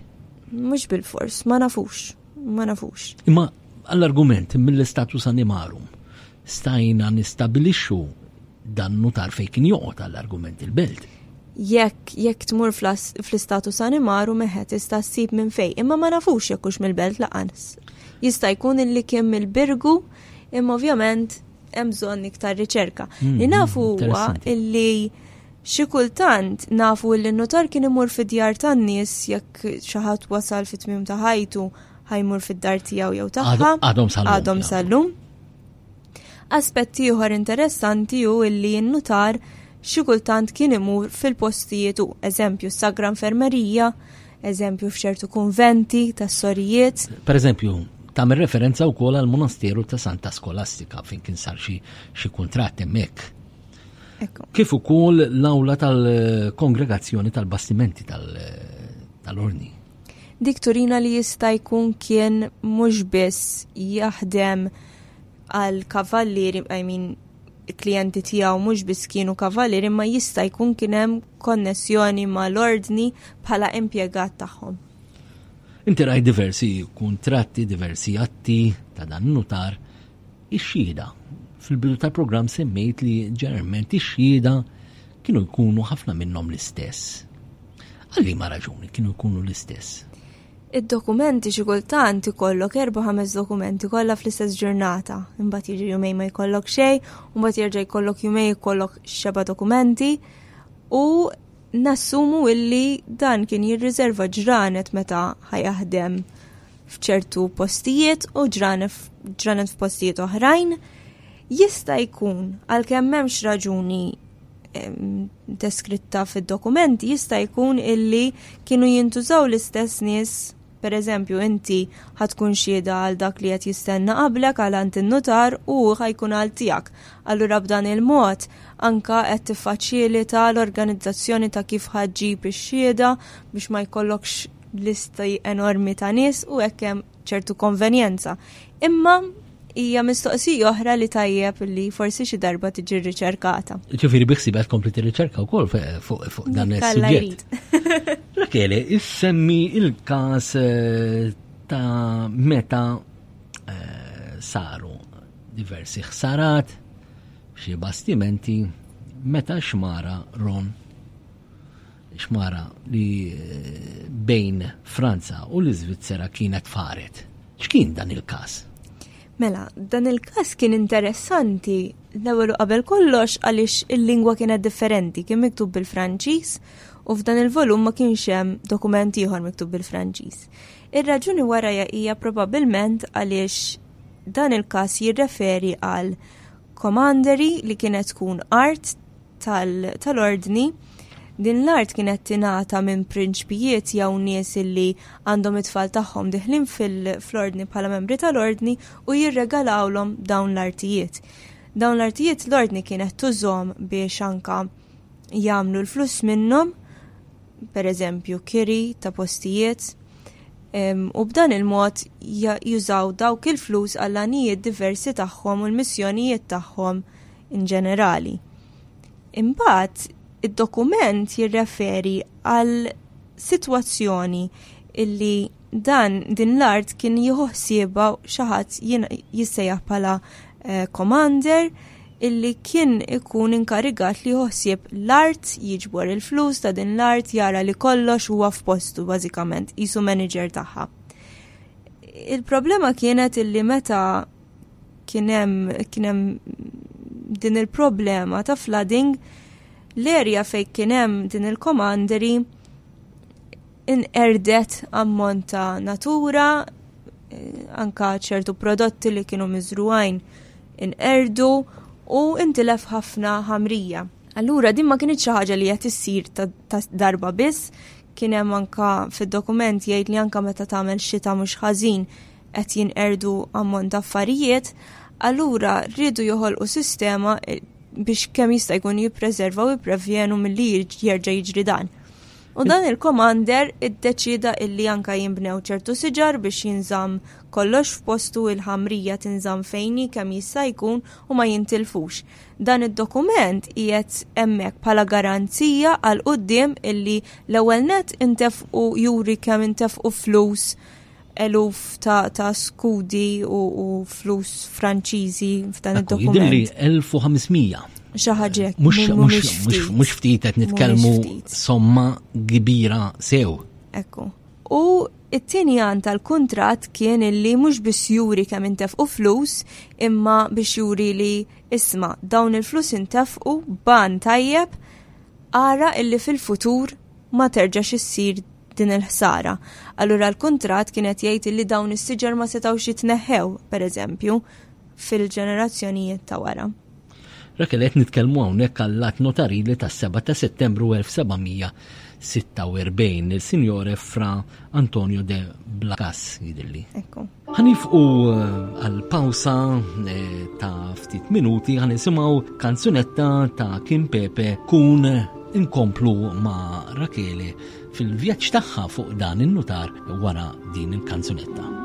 Mhux bilfors, ma nafux, ma nafux. Imma għall-argument mill-istatus animarum stajna nistabilixxu Dan nutar fejn kien joqgħod għall-argument il-belt. Jekk jekk tmur fl-istatu Sanimaru meħet tista' ssib minn fejn, imma ma nafux jekk hux mill-belt laqans. Jista' jkun illi kien mill-birgu, imma ovvjament hemm bżonn iktar riċerka. Mm, li nafu mm, huwa illi xi kultant nafu illi n-notar kien imur fid-djar tan-nies jekk xi ħadd wasal fit-tmiem ta' ħajtu ħajmur fid-dar tiegħu jew tagħha. Għadhom sal-lum. Għadhom sal-lum. Aspett ieħor interessanti hu illi n-nutar xi kultant kien imur fil-postijiet u, eżempju, s-sagra nfermerija, eżempju f'ċertu kunventi tas-sorijiet. Per eżempju, tagħmel referenza wkoll għal monasteru ta' Santa Skolastika fejn kien sar xi xi kuntratt hemmhekk. Kif ukoll l-awla tal-kongregazzjoni tal-bastimenti tal-ordni. Dik turina li jista' jkun kien mhux biss jaħdem għal kavallieri I mean il-klijenti tiegħu mhux biss kienu kavallieri imma jista' jkun kien hemm konnessjoni mal-ordni bħala impjegat tagħhom. Inti rajt diversi kuntratti, diversi atti ta' dan nutar ix-xhieda. Fil-bidu tal-programm semmejt li ġeneralment ix-xhieda kienu jkunu ħafna minnhom l-istess. Għalli ma raġuni kienu jkunu l-istess? Id-dokumenti xi kultant ikollok erba' ħames dokumenti kollha fl-istess ġurnata, imbagħad jiġi jumejn ma jkollok xejn, u mbagħad jerġa' jkollok jumejn ikollok xeba' dokumenti u nassumu illi dan kien jirriserva ġranet meta ħa jaħdem f'ċertu postijiet u ġranet f'postijiet oħrajn. Jista' jkun, għalkemm m'hemmx raġuni deskritta fid-dokument jista' jkun illi kienu jintużaw l-istess nies Per eżempju, inti ħatkun xieda għal dak li qed jistenna qablek għal għand in-nutar u ħajkun għal tiegħek. Allura b'dan il-mod anka qed tiffaċilita l-organizzazzjoni ta' kif ħaġġib ix-xieda biex ma jkollokx listi enormi ta' nies u hekk hemm ċertu konvenjenza. Imma hija mistoqsija oħra li tajjeb li forsi xi darba tiġi riċerkata. Ġifieri biħsib qed kompli tirriċerka wkoll fuq dan is-suġġett. Rakele, issemmi il-każ eh, ta' meta eh, saru diversi ħsarat xi bastimenti meta xmara Ron xmara li eh, bejn Franza u l-Iżvizzera kienet faret. X'kien dan il-każ? Mela, dan il-każ kien interessanti l-ewwel u qabel kollox għaliex il-lingwa kienet differenti, kien miktub bil-Franċiż u f'dan il-volum ma kienx hemm dokument ieħor miktub bil-Franċiż. Ir-raġuni warajja hija probabbilment għaliex dan il-każ jirreferi għal komanderi li kienet tkun art tal-ordni din l-art kienet tingħata minn prinċpijiet jew nies illi għandhom it-tfal tagħhom diħlin fil-ordni bħala membri tal-ordni u jirregalawlhom dawn l-artijiet. Dawn l-artijiet l-ordni kienet tużhom biex anka jagħmlu l-flus minnhom, per eżempju kiri ta' postijiet, u b'dan il-mod jużaw dawk il-flus għall-għanijiet diversi tagħhom u l-missjonijiet tagħhom in ġenerali. Imbagħad id-dokument jirreferi għal sitwazzjoni illi dan din l-art kien jieħuħsieba xi ħadd jissejjaħ bħala eh, commander illi kien ikun inkarigat li joħsieb l-art, jiġbor il-flus ta' din l-art, jara li kollox huwa f'postu bażikament, jisu manager tagħha. Il-problema kienet illi meta kien hemm din il-problema ta' flooding l-erja fejn kien hemm din il-komanderi inqerdet ammont ta' natura eh, anka ċertu prodotti li kienu miżruajn inqerdu u intilef ħafna ħamrija. Allura din ma kienx xi ħaġa li qed issir ta' darba biss, kien hemm anka fid-dokument jgħid li anka meta tagħmel xita mhux ħażin qed jinqerdu ammont ta' affarijiet, allura riedu joħolqu sistema biex kemm jista' jkun jippreservaw jipprevjenu milli jerġa' jiġri dan. U dan il-komander iddeċida illi anka jinbnew ċertu siġar biex jinżamm kollox f'postu il-ħamrija tinżamm fejni kemm jista' jkun u ma jintilfux. Dan id-dokument qiegħed hemmhekk bħala garanzija għal quddiem illi l-ewwel nett intefqu juri kemm intefqu flus eluf ta', ta skudi u, u flus franċiżi f'dan id-dokument. Jidilli 1500. Xaħġek. Mux ftit qed nitkellmu somma kbira sew. Ekku. U it-tieni għan tal-kontrat kien illi mhux biss juri kemm intefqu flus, imma biex juri li isma' dawn il-flus intefqu ban tajjeb ara illi fil-futur ma terġax issir din il-ħsara. Allura l-kuntratt kien qed jgħid li dawn is-siġar ma setgħux jitneħħew, pereżempju, fil-ġenerazzjonijiet ta' wara. Rakel qed nitkellmu hawnhekk għall-att notarili tas-7 ta' Settembru 1746 il-Sinjore Fra Antonio de Blacas jidilli. Ekku. Ħanifqu għal pawsa e, ta' ftit minuti ħan nisimgħu kanzunetta ta' Kim Pepe kun inkomplu ma' Rakele fil-vjaġġ tagħha fuq dan in-nutar wara din il-kanzunetta.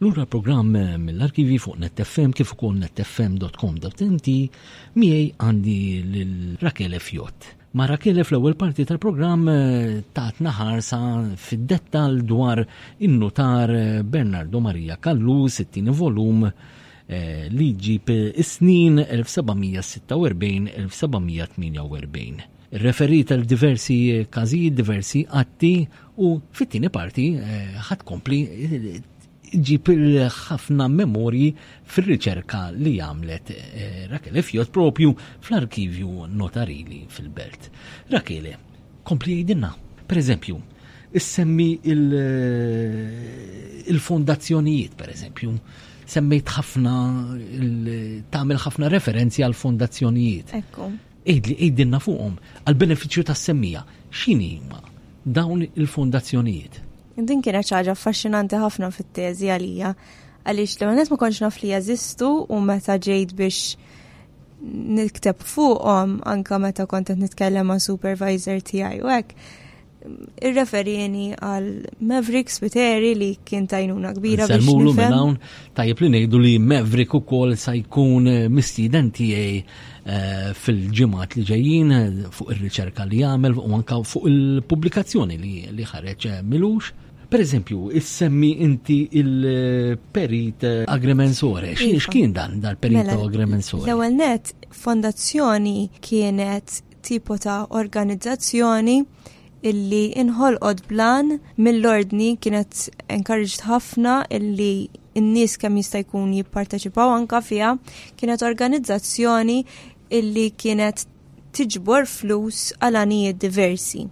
Lura l-programm mill-arkivji fuq NetFM kif ukoll netfm.com.nt miegħi għandi lil Rakele Fjott. Ma Rakele fl-ewwel parti tal-programm eh, tatna ħarsa fid-dettal dwar in-nutar eh, Bernardo Maria Kallu, 60 volum eh, li ġib is-snin 1746-1748. Irreferit għal diversi każijiet, diversi atti u fit-tieni parti eh, ħadd kompli ġib ħafna memorji fil-riċerka li għamlet eh, Rakele Fjot propju fl-arkivju notarili fil-belt. Rakele, kompli jgħidilna, per eżempju, issemmi eh, il-fondazzjonijiet, per eżempju, semmejt ħafna, tagħmel ħafna referenzi għal fondazzjonijiet. Ekku. Għidli, għidilna fuqhom, għall-benefiċċju tas-semmiegħa, x'inhi huma dawn il-fondazzjonijiet? Din kienet xi ħaġa affaxxinanti ħafna fit-teżi għalija, għaliex l-ewwel nett ma kontx naf li jeżistu u meta ġejt biex nikteb fuqhom anke meta kont qed nitkellem ma' supervisor tiegħi u hekk, irreferjeni għal Maverick Spiteri li kien tajnuna kbira. Salmulu minn hawn tajjeb li ngħidu li Maverick ukoll sa jkun eh, mistieden tiegħi eh, fil-ġimgħat li ġejjin eh, fuq ir-riċerka li jagħmel u anke fuq il-pubblikazzjoni li ħareġ milux. Per eżempju, issemmi inti il-perit agrimensore. Iva. X'kien dan dal-perit mela, agrimensore? L-ewwel net, fondazzjoni kienet tipo ta' organizzazzjoni illi inħolqot blan mill-ordni kienet encouraged ħafna illi n-nies kemm jista' jkun jipparteċipaw anka fiha kienet organizzazzjoni illi kienet tiġbor flus għal anijiet diversi.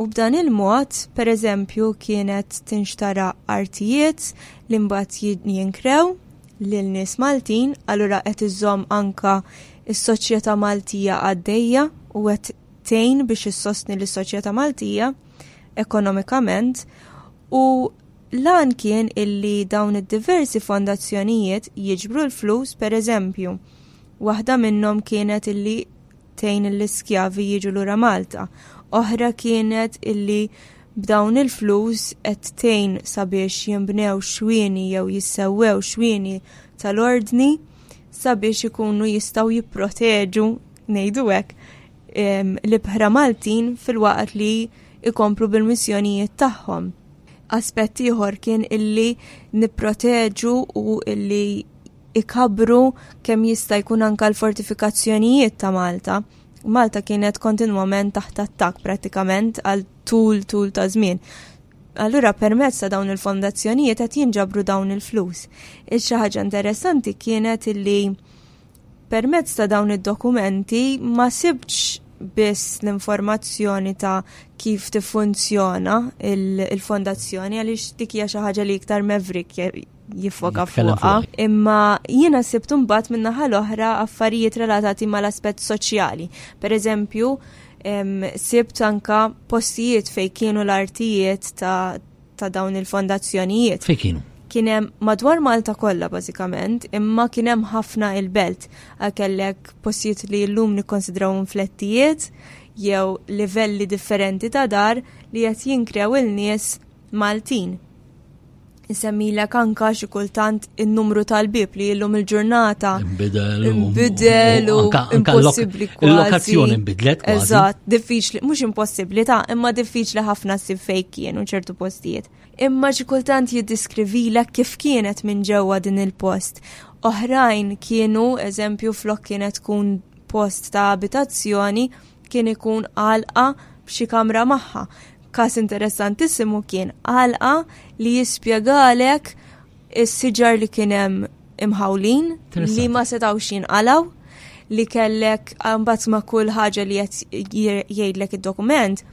U b'dan il-mod, per eżempju, kienet tinxtara artijiet li mbagħad jinkrew lil nies Maltin, allura qed iżżomm anke s-soċjetà Maltija għaddejja u qed tgħin biex issostni lis-soċjetà Maltija ekonomikament u l-għan kien illi dawn id-diversi fondazzjonijiet jiġbru l-flus, per eżempju, waħda minnhom kienet illi tgħin lill-iskjavi jiġu lura Malta, oħra kienet illi b'dawn il-flus qed tgħin sabiex jinbnew xwieni jew jissewwew xwieni tal-Ordni sabiex ikunu jistgħu jipproteġu, ngħidu hekk, l-ibħra Maltin filwaqt li jkomplu bil-missjonijiet tagħhom. Aspett ieħor kien illi nipproteġu u illi ikabbru kemm jista' jkun anke l-fortifikazzjonijiet ta' Malta. Malta kienet kontinwament taħt attakk prattikament għal tul tul ta' żmien. Allura permezz ta' dawn il-fondazzjonijiet qed jinġabru dawn il-flus. Xi ħaġa interessanti kienet illi permezz ta' dawn id-dokumenti ma sibtx biss l-informazzjoni ta' kif tiffunzjona l-fondazzjoni għaliex dik hija xi ħaġa li iktar mevrik jiffoka fuqa. Imma jiena sibt imbagħad min-naħa l-oħra affarijiet relatati mal-aspett soċjali. Per eżempju, sibt anka postijiet fej kienu l-artijiet ta', ta dawn il-fondazzjonijiet. Fej kienu? Kienem madwar Malta kollha bażikament, imma kienem ħafna il-belt. Kellek postijiet li llum nikkonsidraw flettijiet jew livelli differenti ta' dar li qed jinkrew il-nies Maltin. Insemmilek anka xi kultant in-numru tal-bieb li illum il-ġurnata. Nbidel. Nbidel u impossibbli kważi. Il-lokazzjoni nbidlet kważi. Eżatt, diffiċli, mhux impossibbli ta' imma diffiċli ħafna ssib fejn kienu ċertu postijiet. Imma xi kultant jiddeskrivilek kif kienet minn ġewwa din il-post. Oħrajn kienu, eżempju, flok kienet tkun post ta' abitazzjoni kien ikun għalqa b'xi kamra magħha Każ interessantissimu kien għalqa li jispjegalek is-siġar li kien hemm imħawlin li ma setgħux jinqalaw li kellek mbagħad ma' kull ħaġa li qed jgħidlek id-dokument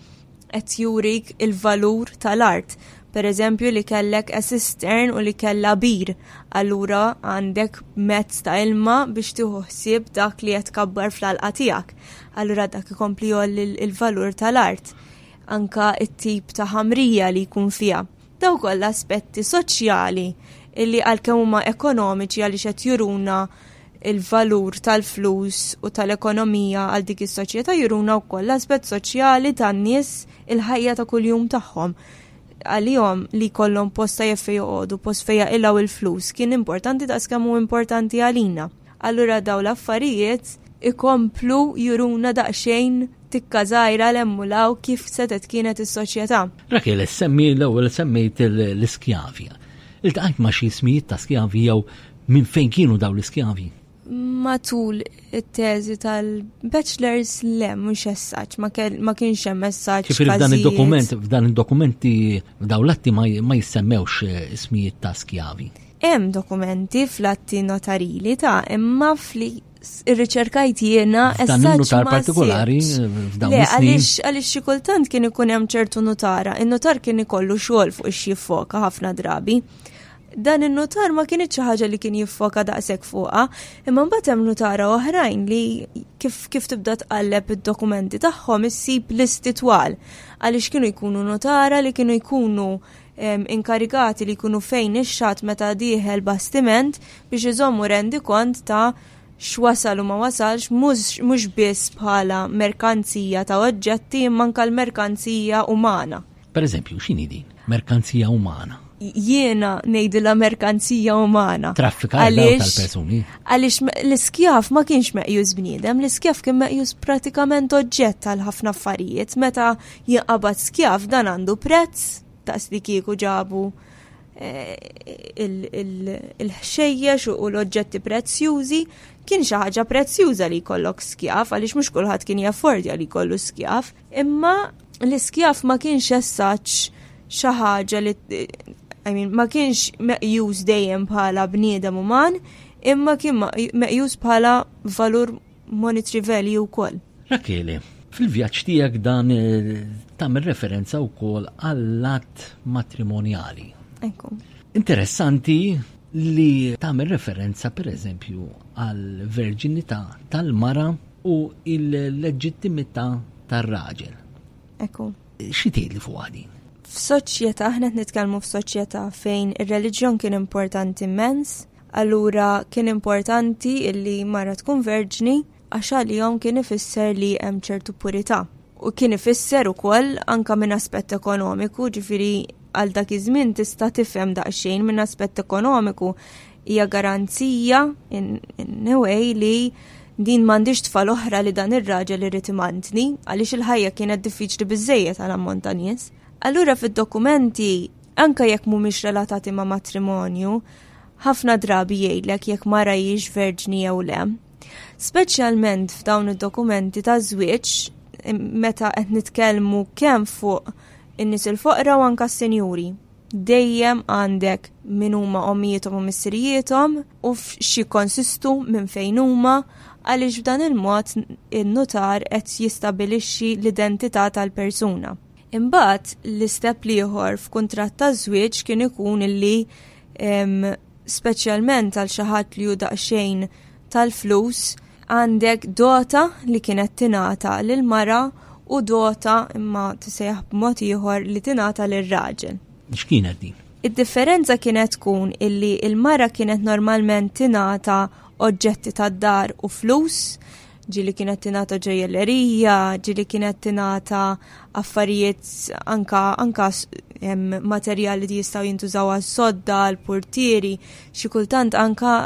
qed jurik il-valur tal-art. Per eżempju li kellek esistern u li kella bir, allura għandek mezz ta' ilma biex tieħu ħsieb dak li qed kabbar fl-alqa tiegħek. Allura dak ikompli il-valur tal-art. anka it-tip ta' ħamrija li jkun fiha. Daw kollha aspetti soċjali illi għalkemm huma ekonomiċi għaliex qed juruna il-valur tal-flus u tal-ekonomija għal dik is-soċjetà juruna wkoll l-aspett soċjali tan-nies il-ħajja ta' kuljum tagħhom għalihom li kollhom posta jeffe joqogħdu, post fejja illaw il-flus, kien importanti ta' skemmu importanti għalina. Allura daw l-affarijiet ikomplu juruna daqxejn tikka żgħira l hemm u l hawn kif setgħet kienet is-soċjetà. Rakel, semmi l-ewwel semmejt l-iskjavi. Iltqajt ma' xi ismijiet ta' skjavi jew minn fejn kienu daw l-iskjavi? matul it-teżi tal-bachelors le mhux essaċ, ma kienx hemm essaċ. Ġifieri f'dan id-dokument, f'dan id-dokumenti f'dawn l-atti ma jissemmewx eh, ismijiet ta' skjavi. Hemm dokumenti fl-atti notarili ta' imma fli irriċerkajt jiena essaġġ ma partikolari f'dawn is għaliex għaliex xi kultant kien ikun hemm ċertu nutara, in-nutar kien ikollu xogħol fuq ix jiffoka ħafna drabi. Dan in-nutar ma kien xi ħaġa li kien jiffoka daqshekk fuqha, imma mbagħad hemm nutara oħrajn li kif kif tibda tqalleb id-dokumenti tagħhom issib listi twal għaliex kienu jkunu nutara li kienu jkunu inkarigati li jkunu fejn ix-xatt meta dieħel bastiment biex iżommu rendikont ta' x'wasal u ma wasalx mhux biss bħala merkanzija ta' oġġetti imma anke l-merkanzija umana. Pereżempju, x'inhi din, merkanzija umana? Jiena ngħidilha merkanzija umana. Traffikar tal-persuni. Għaliex l-iskjav ma kienx meqjus bniedem, l-iskjav kien meqjus pratikament oġġett għal ħafna affarijiet. Meta jinqabad skjav dan għandu prezz taqs li kieku ġabu eh, il-ħxejjex u l-oġġetti prezzjużi kien xi ħaġa prezzjuża li jkollok skjav għaliex mhux kulħadd kien jaffordja li jkollu skjav, imma l-iskjav ma kienx essaċ xi ħaġa li I mean, ma kienx meqjus dejjem bħala bniedem uman, imma kien meqjus bħala valur monetary value wkoll. Rakele, fil-vjaġġ tiegħek dan eh, tagħmel referenza wkoll għall-att matrimonjali. Ekku. Interessanti li tagħmel referenza pereżempju għall-verġinità tal-mara u il-leġittimità tar-raġel. Ekku. Xi tgħidli fuq għadin? F'soċjetà, aħna qed nitkellmu f'soċjetà fejn ir-reliġjon kien importanti immens, Allura kien importanti illi mara tkun verġni għax għalihom kien ifisser li hemm ċertu purità. U kien ifisser ukoll anka minn aspett ekonomiku, ġifieri għal dak iż-żmien tista' tifhem daqsxejn minn aspett ekonomiku hija garanzija in, in a way li din m'għandix tfal oħra li dan ir-raġel irid imantni għaliex il-ħajja kienet diffiċli biżejjed għal ammont ta' nies. Allura fid-dokumenti anke jekk mhumiex relatati ma' matrimonju, ħafna drabi jgħidlek jekk mara hijiex verġni jew le. Speċjalment f'dawn id-dokumenti ta' żwieġ meta qed nitkellmu kemm fuq in-nies il-foqra u anka s-sinjuri. Dejjem għandek min huma ommijietom u missirijiethom u f'xi konsistu minn fejn huma għaliex f'dan il-mod in-nutar qed jistabilixxi l-identità tal-persuna. Imbagħad l-istep l-ieħor f'kuntratt ta' żwieġ kien ikun illi speċjalment għal xi ħadd li hu daqsxejn tal-flus għandek dota li kienet tingħata lil mara u dota imma tisejjaħ b'mod ieħor li tingħata lir raġel. X'kienet din? Id-differenza kienet tkun illi il-mara kienet normalment tingħata oġġetti tad-dar u flus, ġili kienet tingħata ġejjellerija, ġili kienet tingħata affarijiet anka, anka materjali li jistgħu jintużaw għas-sodda, l-portieri, xi kultant anka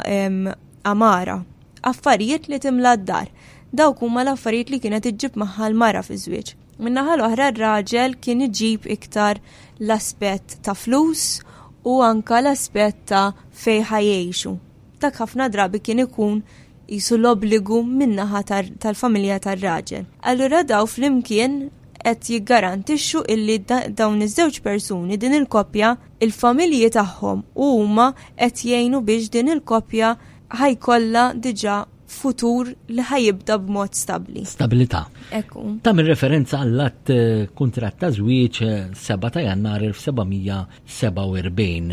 amara. Affarijiet li timla d-dar. Dawk huma l-affarijiet li kienet iġġib magħha l-mara fi żwieġ. Minnaħal oħra r-raġel kien iġib iktar l-aspett ta' flus u anka l-aspett ta' fejħa jiexu. Dak ħafna drabi kien ikun qisu l-obbligu min-naħa tal-familja tar-raġel. Allura daw flimkien qed jiggarantixxu illi dawn iż-żewġ persuni, din il-koppja, il-familji tagħhom u huma qed jgħinu biex din il-koppja ħa jkollha diġà futur li ħa jibda b'mod stabbli. Stabilità. Ekku. Tagħmel referenza għall-att eh, kuntratt ta' żwieġ 7 eh, ta' Jannar 1700 47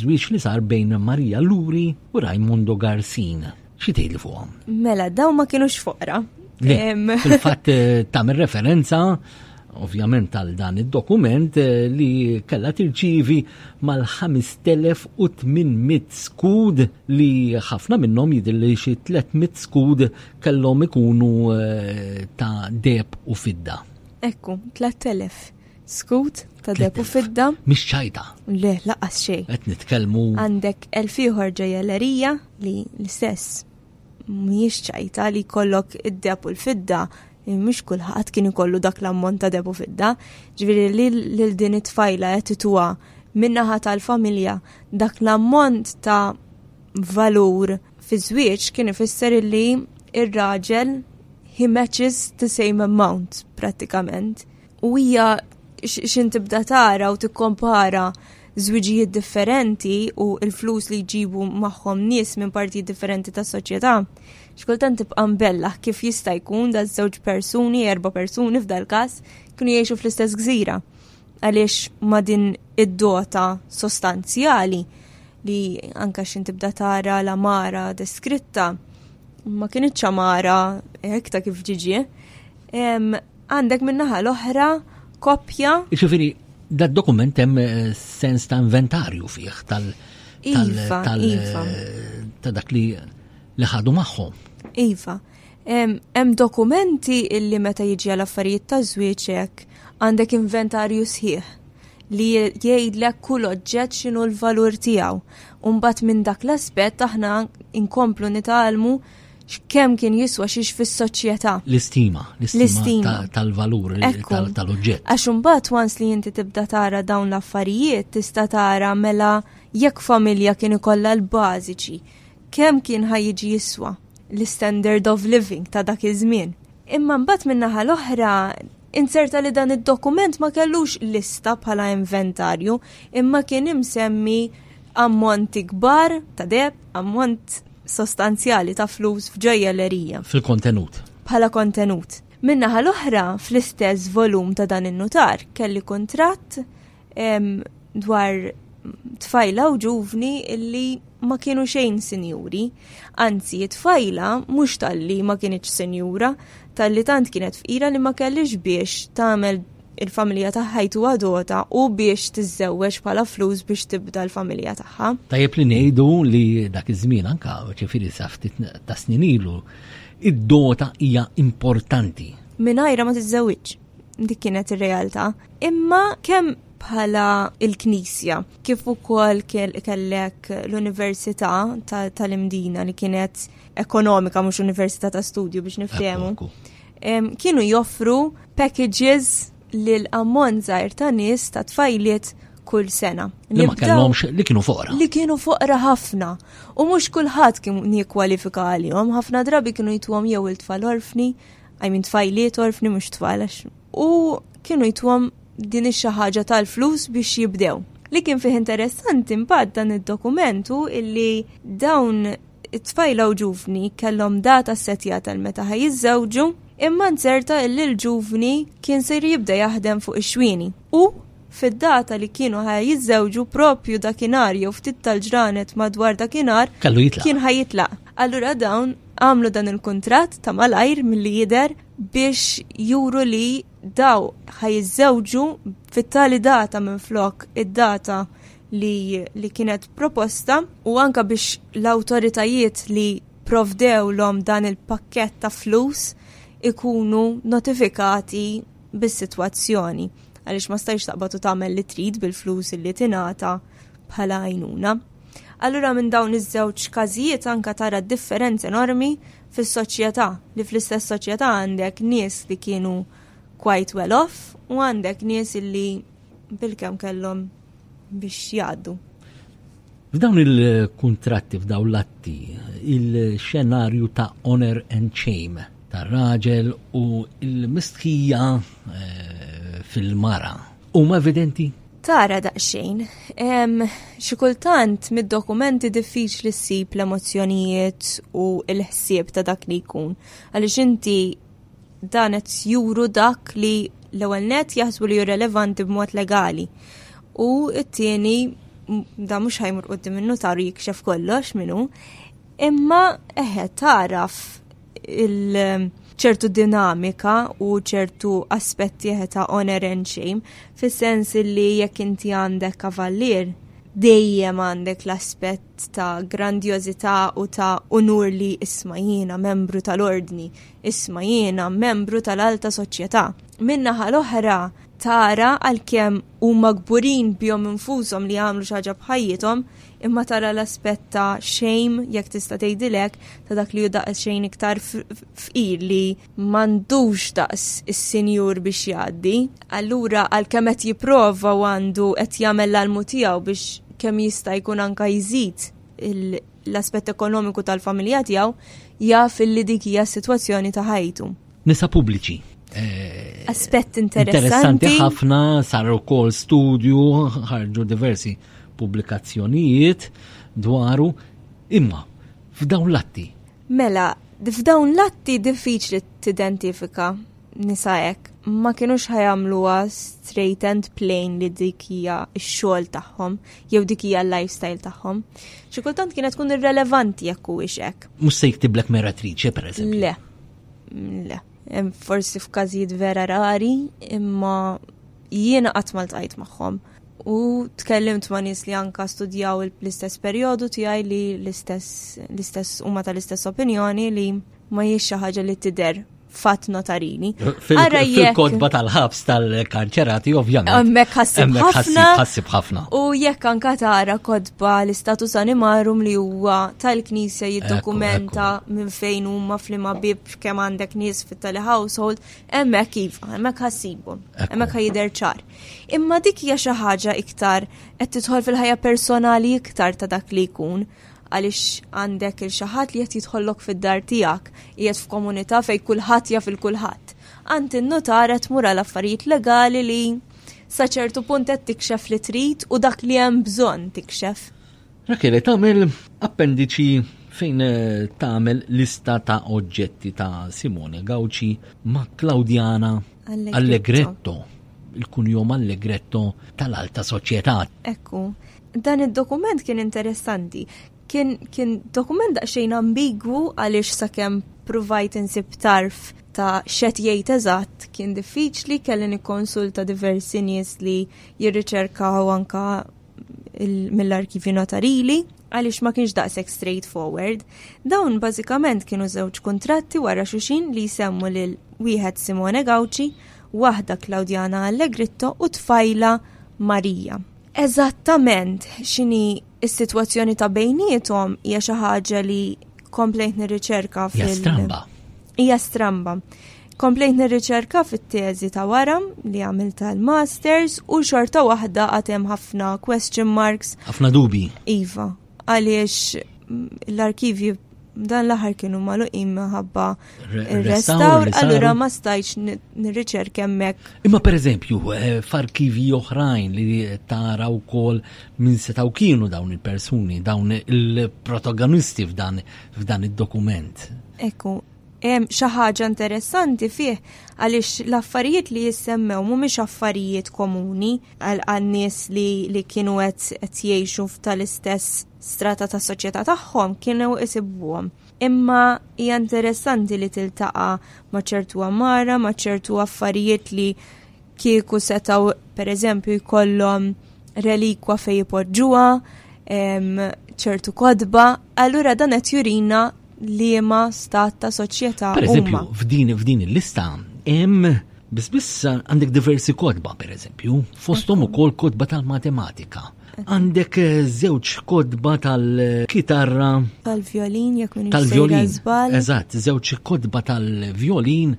żwieġ li sar bejn Marija Luri u Raimundo Garsin. Xi tgħidli fuqhom? Mela, daw ma kienux foqra. Fil-fatt eh, tagħmel referenza ovvjament tal dan id-dokument eh, li kella tirċivi mal-5800 skud li ħafna minnhom jidilli xi 300 skud kellhom ikunu eh, ta' deb u fidda. Ekku, 3000. Skut ta' deb u fidda. Mhix ċajta. Le, laqas xejn. Qed nitkellmu. Għandek elf ieħor ġejjelerija li l-istess mhijiex ċajta li kollok id-deb u l-fidda mhux kulħadd kien ikollu dak l-ammont ta' debu fidda, ġifieri li lil din it-tfajla qed titwa min-naħa tal-familja dak l-ammont ta' valur fi żwieġ kien ifisser li ir-raġel he matches the same amount prattikament. u hija xin tibda tara u tikkompara żwiġijiet differenti u l-flus li jġibu magħhom nies minn partijiet differenti tas-soċjetà, xkultant tibqa' mbella kif jista' jkun da żewġ persuni, erba' persuni f'dal każ, kienu jgħixu fl-istess gżira. Għaliex ma' din id-dota sostanzjali li anka xin tibda tara la mara deskritta ma kienitx mara hekk ta' kif ġiġi Għandek minnaħa l-oħra kopja. Ġifiri, da dokument hemm eh, sens ta' inventarju fih tal- iva, tal- iva. Eh, ta' dak li li ħadu magħhom. Iva, hemm dokumenti illi meta jiġi għal affarijiet ta' żwieġ hekk għandek inventarju sħiħ li jgħidlek kull oġġett x'inhu l-valur tiegħu. Umbagħad minn dak l-aspett aħna inkomplu nitgħalmu kemm kien jiswa xiex fis-soċjetà. L-istima, l-istima tal-valur tal-oġġett. Għax imbagħad wans li inti tibda tara dawn l-affarijiet, tista' tara mela jekk familja kien ikollha l-bażiċi, kemm kien ħajjiġi jiswa l-standard of living ta' dak iż-żmien. Imma mbagħad min-naħa l-oħra Inserta li dan id-dokument ma kellux lista bħala inventarju, imma kien imsemmi ammonti kbar ta' deb, ammont sostanzjali ta' flus f'ġojjellerija. Fil-kontenut. Bħala kontenut. Min-naħa l-oħra, fl-istess volum ta' dan in-nutar, kelli kuntratt dwar tfajla u ġuvni illi ma kienu xejn sinjuri. Anzi, tfajla mhux talli ma kienx sinjura, talli tant kienet fqira li ma kellix biex tagħmel il-familja tagħha jtuha dota u biex tiżżewweġ bħala flus biex tibda l-familja tagħha. Tajjeb li ngħidu li dak iż-żmien anka ċifiri sa ftit ta' snin ilu, id-dota hija importanti. Mingħajra ma tiżżewwiġ. Dik kienet ir-realtà. Imma kemm bħala il-Knisja, kif ukoll kellek l-Università tal-Imdina li kienet ekonomika mhux Università ta' Studju biex niftehmu. kienu joffru packages lil ammont żgħir ta' nies ta' tfajliet kull sena. Li ma kellhomx li kienu foqra. Li kienu foqra ħafna. U mhux kulħadd kien jikkwalifika għalihom, ħafna drabi kienu jitwom jew il-tfal orfni, għajmin tfajliet orfni mhux tfal U kienu jitwom din ix-xi ħaġa tal-flus biex jibdew. Li kien fih interessanti mbagħad dan id-dokumentu illi dawn it-tfajla u ġuvni kellhom data ssettjata l-meta ħa jiżżewġu, imma nzerta illi l-ġuvni kien ser jibda jaħdem fuq ix-xwieni u, fid-data li kienu ħa jiżżewġu propju dakinhar jew ftit tal-ġranet madwar dakinhar, kien ħa jitlaq. Allura dawn għamlu dan il-kuntratt ta' malajr milli jidher biex juru li daw ħa jiżżewġu fit-tali data minflok id-data li, li kienet proposta u anka biex l-awtoritajiet li provdew l-om dan il-pakket ta' flus ikunu notifikati bis-sitwazzjoni għaliex ma stajx taqbad u tagħmel li trid bil-flus li tingħata bħala għajnuna. Allura minn dawn iż-żewġ każijiet anka tara differenza enormi fis-soċjetà li fl-istess soċjetà għandek nies li kienu quite well off u għandek nies li Bil-kemm kellhom biex jgħaddu. F'dawn il-kuntratti, f'dawn l-atti, il-xenarju ta' honor and shame ta' raġel u l-mistħija eh, fil-mara huma evidenti? Tara daqsxejn, xi kultant mid-dokumenti diffiċli ssib l-emozzjonijiet u l-ħsieb ta' dak li jkun, għaliex inti Dan qed juru dak li l-ewwel net jaħsbu li irrelevanti b'mod legali. U t-tieni da mhux ħajmur qudiem minnu taru jikxef kollox minnu, imma eħe taraf il- ċertu dinamika u ċertu aspetti ta' honor and shame, fis-sens li jekk inti għandek kavallier, dejjem għandek l-aspett ta' grandjozità u ta' unur li isma jiena membru tal-ordni, Isma' jiena membru tal-Alta Soċjetà. Min-naħa l-oħra tara għalkemm huma kburin bihom infushom li għamlu xi ħaġa b'ħajjithom, imma tara l-aspett ta' shame, jekk tista' tgħidil hekk, ta' dak li hu daqsxejn iktar fqir li m'għandux daqs is-sinjur biex jgħaddi. Allura għalkemm qed jipprova u għandu qed jagħmel l-almu tiegħu biex kemm jista' jkun anke jżid l-aspett ekonomiku tal-familja tiegħu jaf li dik hija s-sitwazzjoni ta' ħajtu. Nisa pubbliċi. Eh, aspett interessanti. ħafna sar ukoll studju ħarġu diversi pubblikazzjonijiet dwaru imma f'dawn l-atti. Mela, f'dawn l-atti diffiċli tidentifika nisa hekk ma kienux ħajamluha straight and plain li dik hija x-xogħol tagħhom jew dik hija l-lifestyle tagħhom. Xi kultant kienet tkun irrelevanti jekk huwiex hekk. Mhux se jiktiblek meratriċe pereżempju. Le. Le. Forsi f'każijiet vera rari, imma jiena qatt ma ltqajt magħhom. U tkellimt ma' nies li anka studjaw l-istess perjodu tiegħi li l-istess huma tal-istess opinjoni li ma jiex xi ħaġa li tidher fat notarini. Fil-kodba tal-ħabs tal-kanċerati, ovvjament. Emmek ħassib ħafna. ħassib ħafna. U jekk anka tara kodba l-istatus animarum li huwa tal-knisja jiddokumenta minn fejn huma flima bib kemm għandek nies fit-tali household, emmek iva, emmek ħassibhom, emmek ħajider ċar. Imma dik hija xi ħaġa iktar qed tidħol fil-ħajja personali iktar ta' dak li jkun. għaliex għandek il xi ħadd li qed jidħollok fid-dar tiegħek, qiegħed f'komunità fejn kulħadd jaf il kulħadd. Għand in-nutar qed tmur għal affarijiet legali li sa ċertu punt qed tikxef li trid u dak li hemm bżonn tikxef. Rakele tagħmel appendiċi fejn eh, tagħmel lista ta' oġġetti ta' Simone Gauci ma' Claudiana Allegretto il-kunjom Allegretto tal-Alta Soċjetà. Ekku, Dan id-dokument kien interessanti. Kien, kien dokument daqsxejn ambigwu għaliex sakemm provajt insib tarf ta' xed jgħid eżatt kien diffiċli kelli nikkonsulta diversi nies li jirriċerkaw anka mill-arkivju notarili għaliex ma kienx daqshekk straightforward. Dawn bażikament kienu żewġ kuntratti wara xuxin li jsemmu lil wieħed Simone Gauci, waħda Claudiana Allegritto u tfajla Marija. Eżattament x'inhi s-sitwazzjoni ta' bejnietom hija xi ħaġa li komplejt nirriċerka fil- Hija stramba. Hija stramba. Komplejt nirriċerka fit-teżi ta' wara li għamil tal-masters u xorta waħda għatem ħafna question marks. ħafna dubi. Iva, għaliex l-arkivji dan l-aħħar kienu maluqin minħabba restawr, allura ma stajx nirriċerk hemmhekk. Imma pereżempju, eh, f'arkivi oħrajn li tara wkoll minn setgħu kienu dawn il-persuni, dawn il-protagonisti f'dan id-dokument. Ekku, hemm xi ħaġa interessanti fih għaliex l-affarijiet li jissemmew mhumiex affarijiet komuni, għan-nies li, li kienu qed jgħixu f'tal-istess strata ta' soċjetà tagħhom kienu isibuhom. Imma hija interessanti li tiltaqa' ma' ċertu amara, ma' ċertu affarijiet li kieku setaw pereżempju jkollhom relikwa fej ipoġġuha, ċertu kodba, allura dan qed jurina liema stat ta' soċjetà huma. Pereżempju, f'din f'din il-lista hemm biss biss għandek diversi kodba pereżempju, fosthom ukoll kodba tal-matematika. Għandek eh, żewġ kodba tal-kitarra. Tal-violin, jekk minn tal-violin. Eżatt, żewġ kodba tal-violin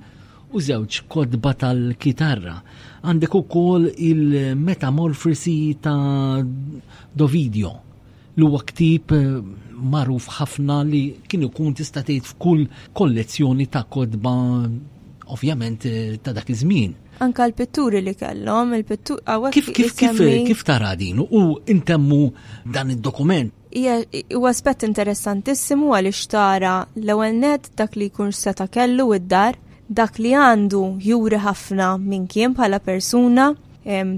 u żewġ kodba tal-kitarra. Għandek ukoll il-metamorfosi ta' Dovidio. li huwa ktieb magħruf ħafna li kien ikun tista' tgħid f'kull kollezzjoni ta' kotba ovvjament ta' dak iż-żmien. Anka l-pitturi li kellhom, il-pittur hawnhekk kif kif kif kif tara din u intemmu dan id-dokument u aspett interessantissimu għaliex tara l-ewwel net dak li jkun seta' kellu id-dar dak li għandu juri ħafna minn kien bħala persuna,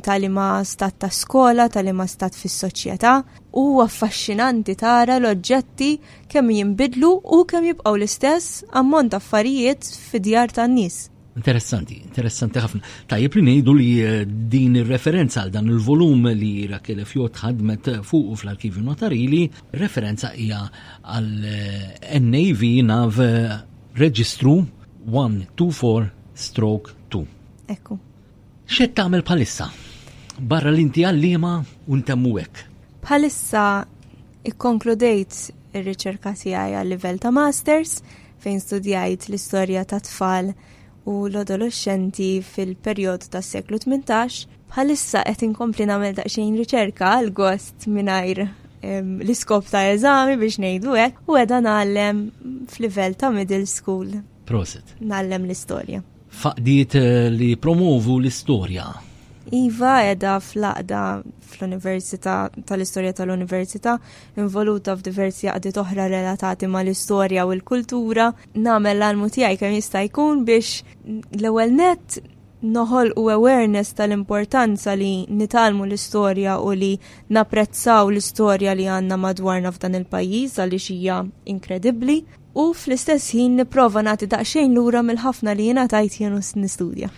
tal-ima stat ta' skola, tal-ima stat fis soċjetà u affaxxinanti tara l-oġġetti kemm jinbidlu u kemm jibqgħu l-istess ammont affarijiet fid-djar tan-nies. Interessanti, interessanti ħafna. Tajjeb li ngħidu li eh, din ir-referenza għal dan il-volum li Rakel Fjot ħadmet fuq fl-arkivju notarili, referenza hija għal eh, NAV nav Reġistru 124 stroke 2. Ekku. X'qed tagħmel bħalissa? Barra li inti għalliema u ntemmu hekk. Bħalissa ikkonkludejt ir-riċerka tiegħi għal livell ta' masters fejn studjajt l-istorja ta' tfal u l-adolexxenti fil-perjodu tas-seklu 18, bħalissa qed inkompli nagħmel daqsxejn riċerka għal gost mingħajr l-iskop ta' eżami biex ngħidu hekk, u qiegħda nagħallem f'livell ta' middle school. Prosit. Nagħallem l-istorja. Faqdiet eh, li promovu l-istorja. Iva edha fl-aqda fl-Università tal-Istorja tal-Università involuta f'diversi għaqdiet oħra relatati mal-istorja u l-kultura nagħmel l-almu tiegħi kemm jista' jkun biex l-ewwel net noħol u awareness tal-importanza li nitalmu l-istorja u li naprezzaw l-istorja li għanna madwarna f'dan il-pajjiż għaliex hija inkredibbli u fl-istess ħin nipprova nagħti daqsxejn lura mill-ħafna li jiena tajt jienu nistudja.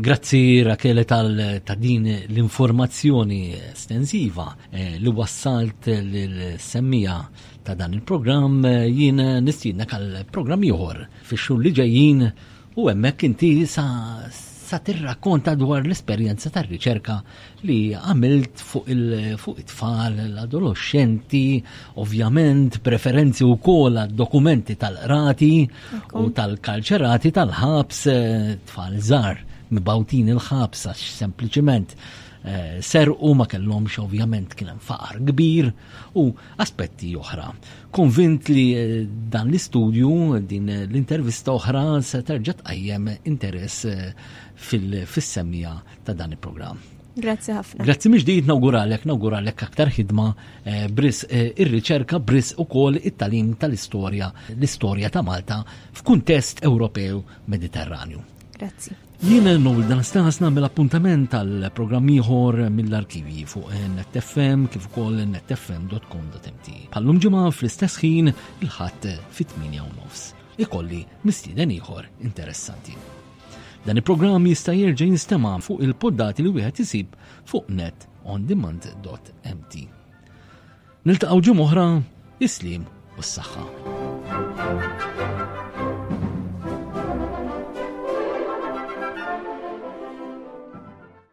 Grazzi Rakele tal ta' din l-informazzjoni estensiva eh, li wassalt l-semmija ta' dan il-programm eh, jien nistiedna kal programm ieħor fix-xhur li ġejjin u hemmhekk inti sa, sa tirrakkonta dwar l-esperjenza tar-riċerka li għamilt fuq it-tfal, l-adolescenti, ovvjament, preferenzi u kol dokumenti tal-qrati u tal-kalċerati tal-ħabs eh, tfal zar, mibawtin il-ħabs għax sempliciment eh, serqu ma kellhomx ovvjament kien hemm faqar kbir u aspetti oħra. Konvint li eh, dan l-istudju, din l-intervista oħra se terġa' tqajjem interess fil-semmija ta' dan il-programm. Grazzi ħafna. Grazzi mhux ġdid nawguralek, nawguralek aktar ħidma eh, bris eh, ir-riċerka bris ukoll it-talim tal-istorja, l-istorja ta' Malta f'kuntest Ewropew Mediterranju. Grazzi. Jien nul dan stas nagħmel appuntament għal programm ieħor mill-arkivji fuq netfm kif ukoll netfm.com.mt. Pallum ġimgħa fl-istess ħin il-ħadd fit-8 nofs. Ikolli mistieden ieħor interessanti. Dan il-programm jista' jerġa' jinstema' fuq il-poddati li wieħed isib fuq netondemand.mt. Niltaqgħu ġimgħa oħra, islim u s-saħħa.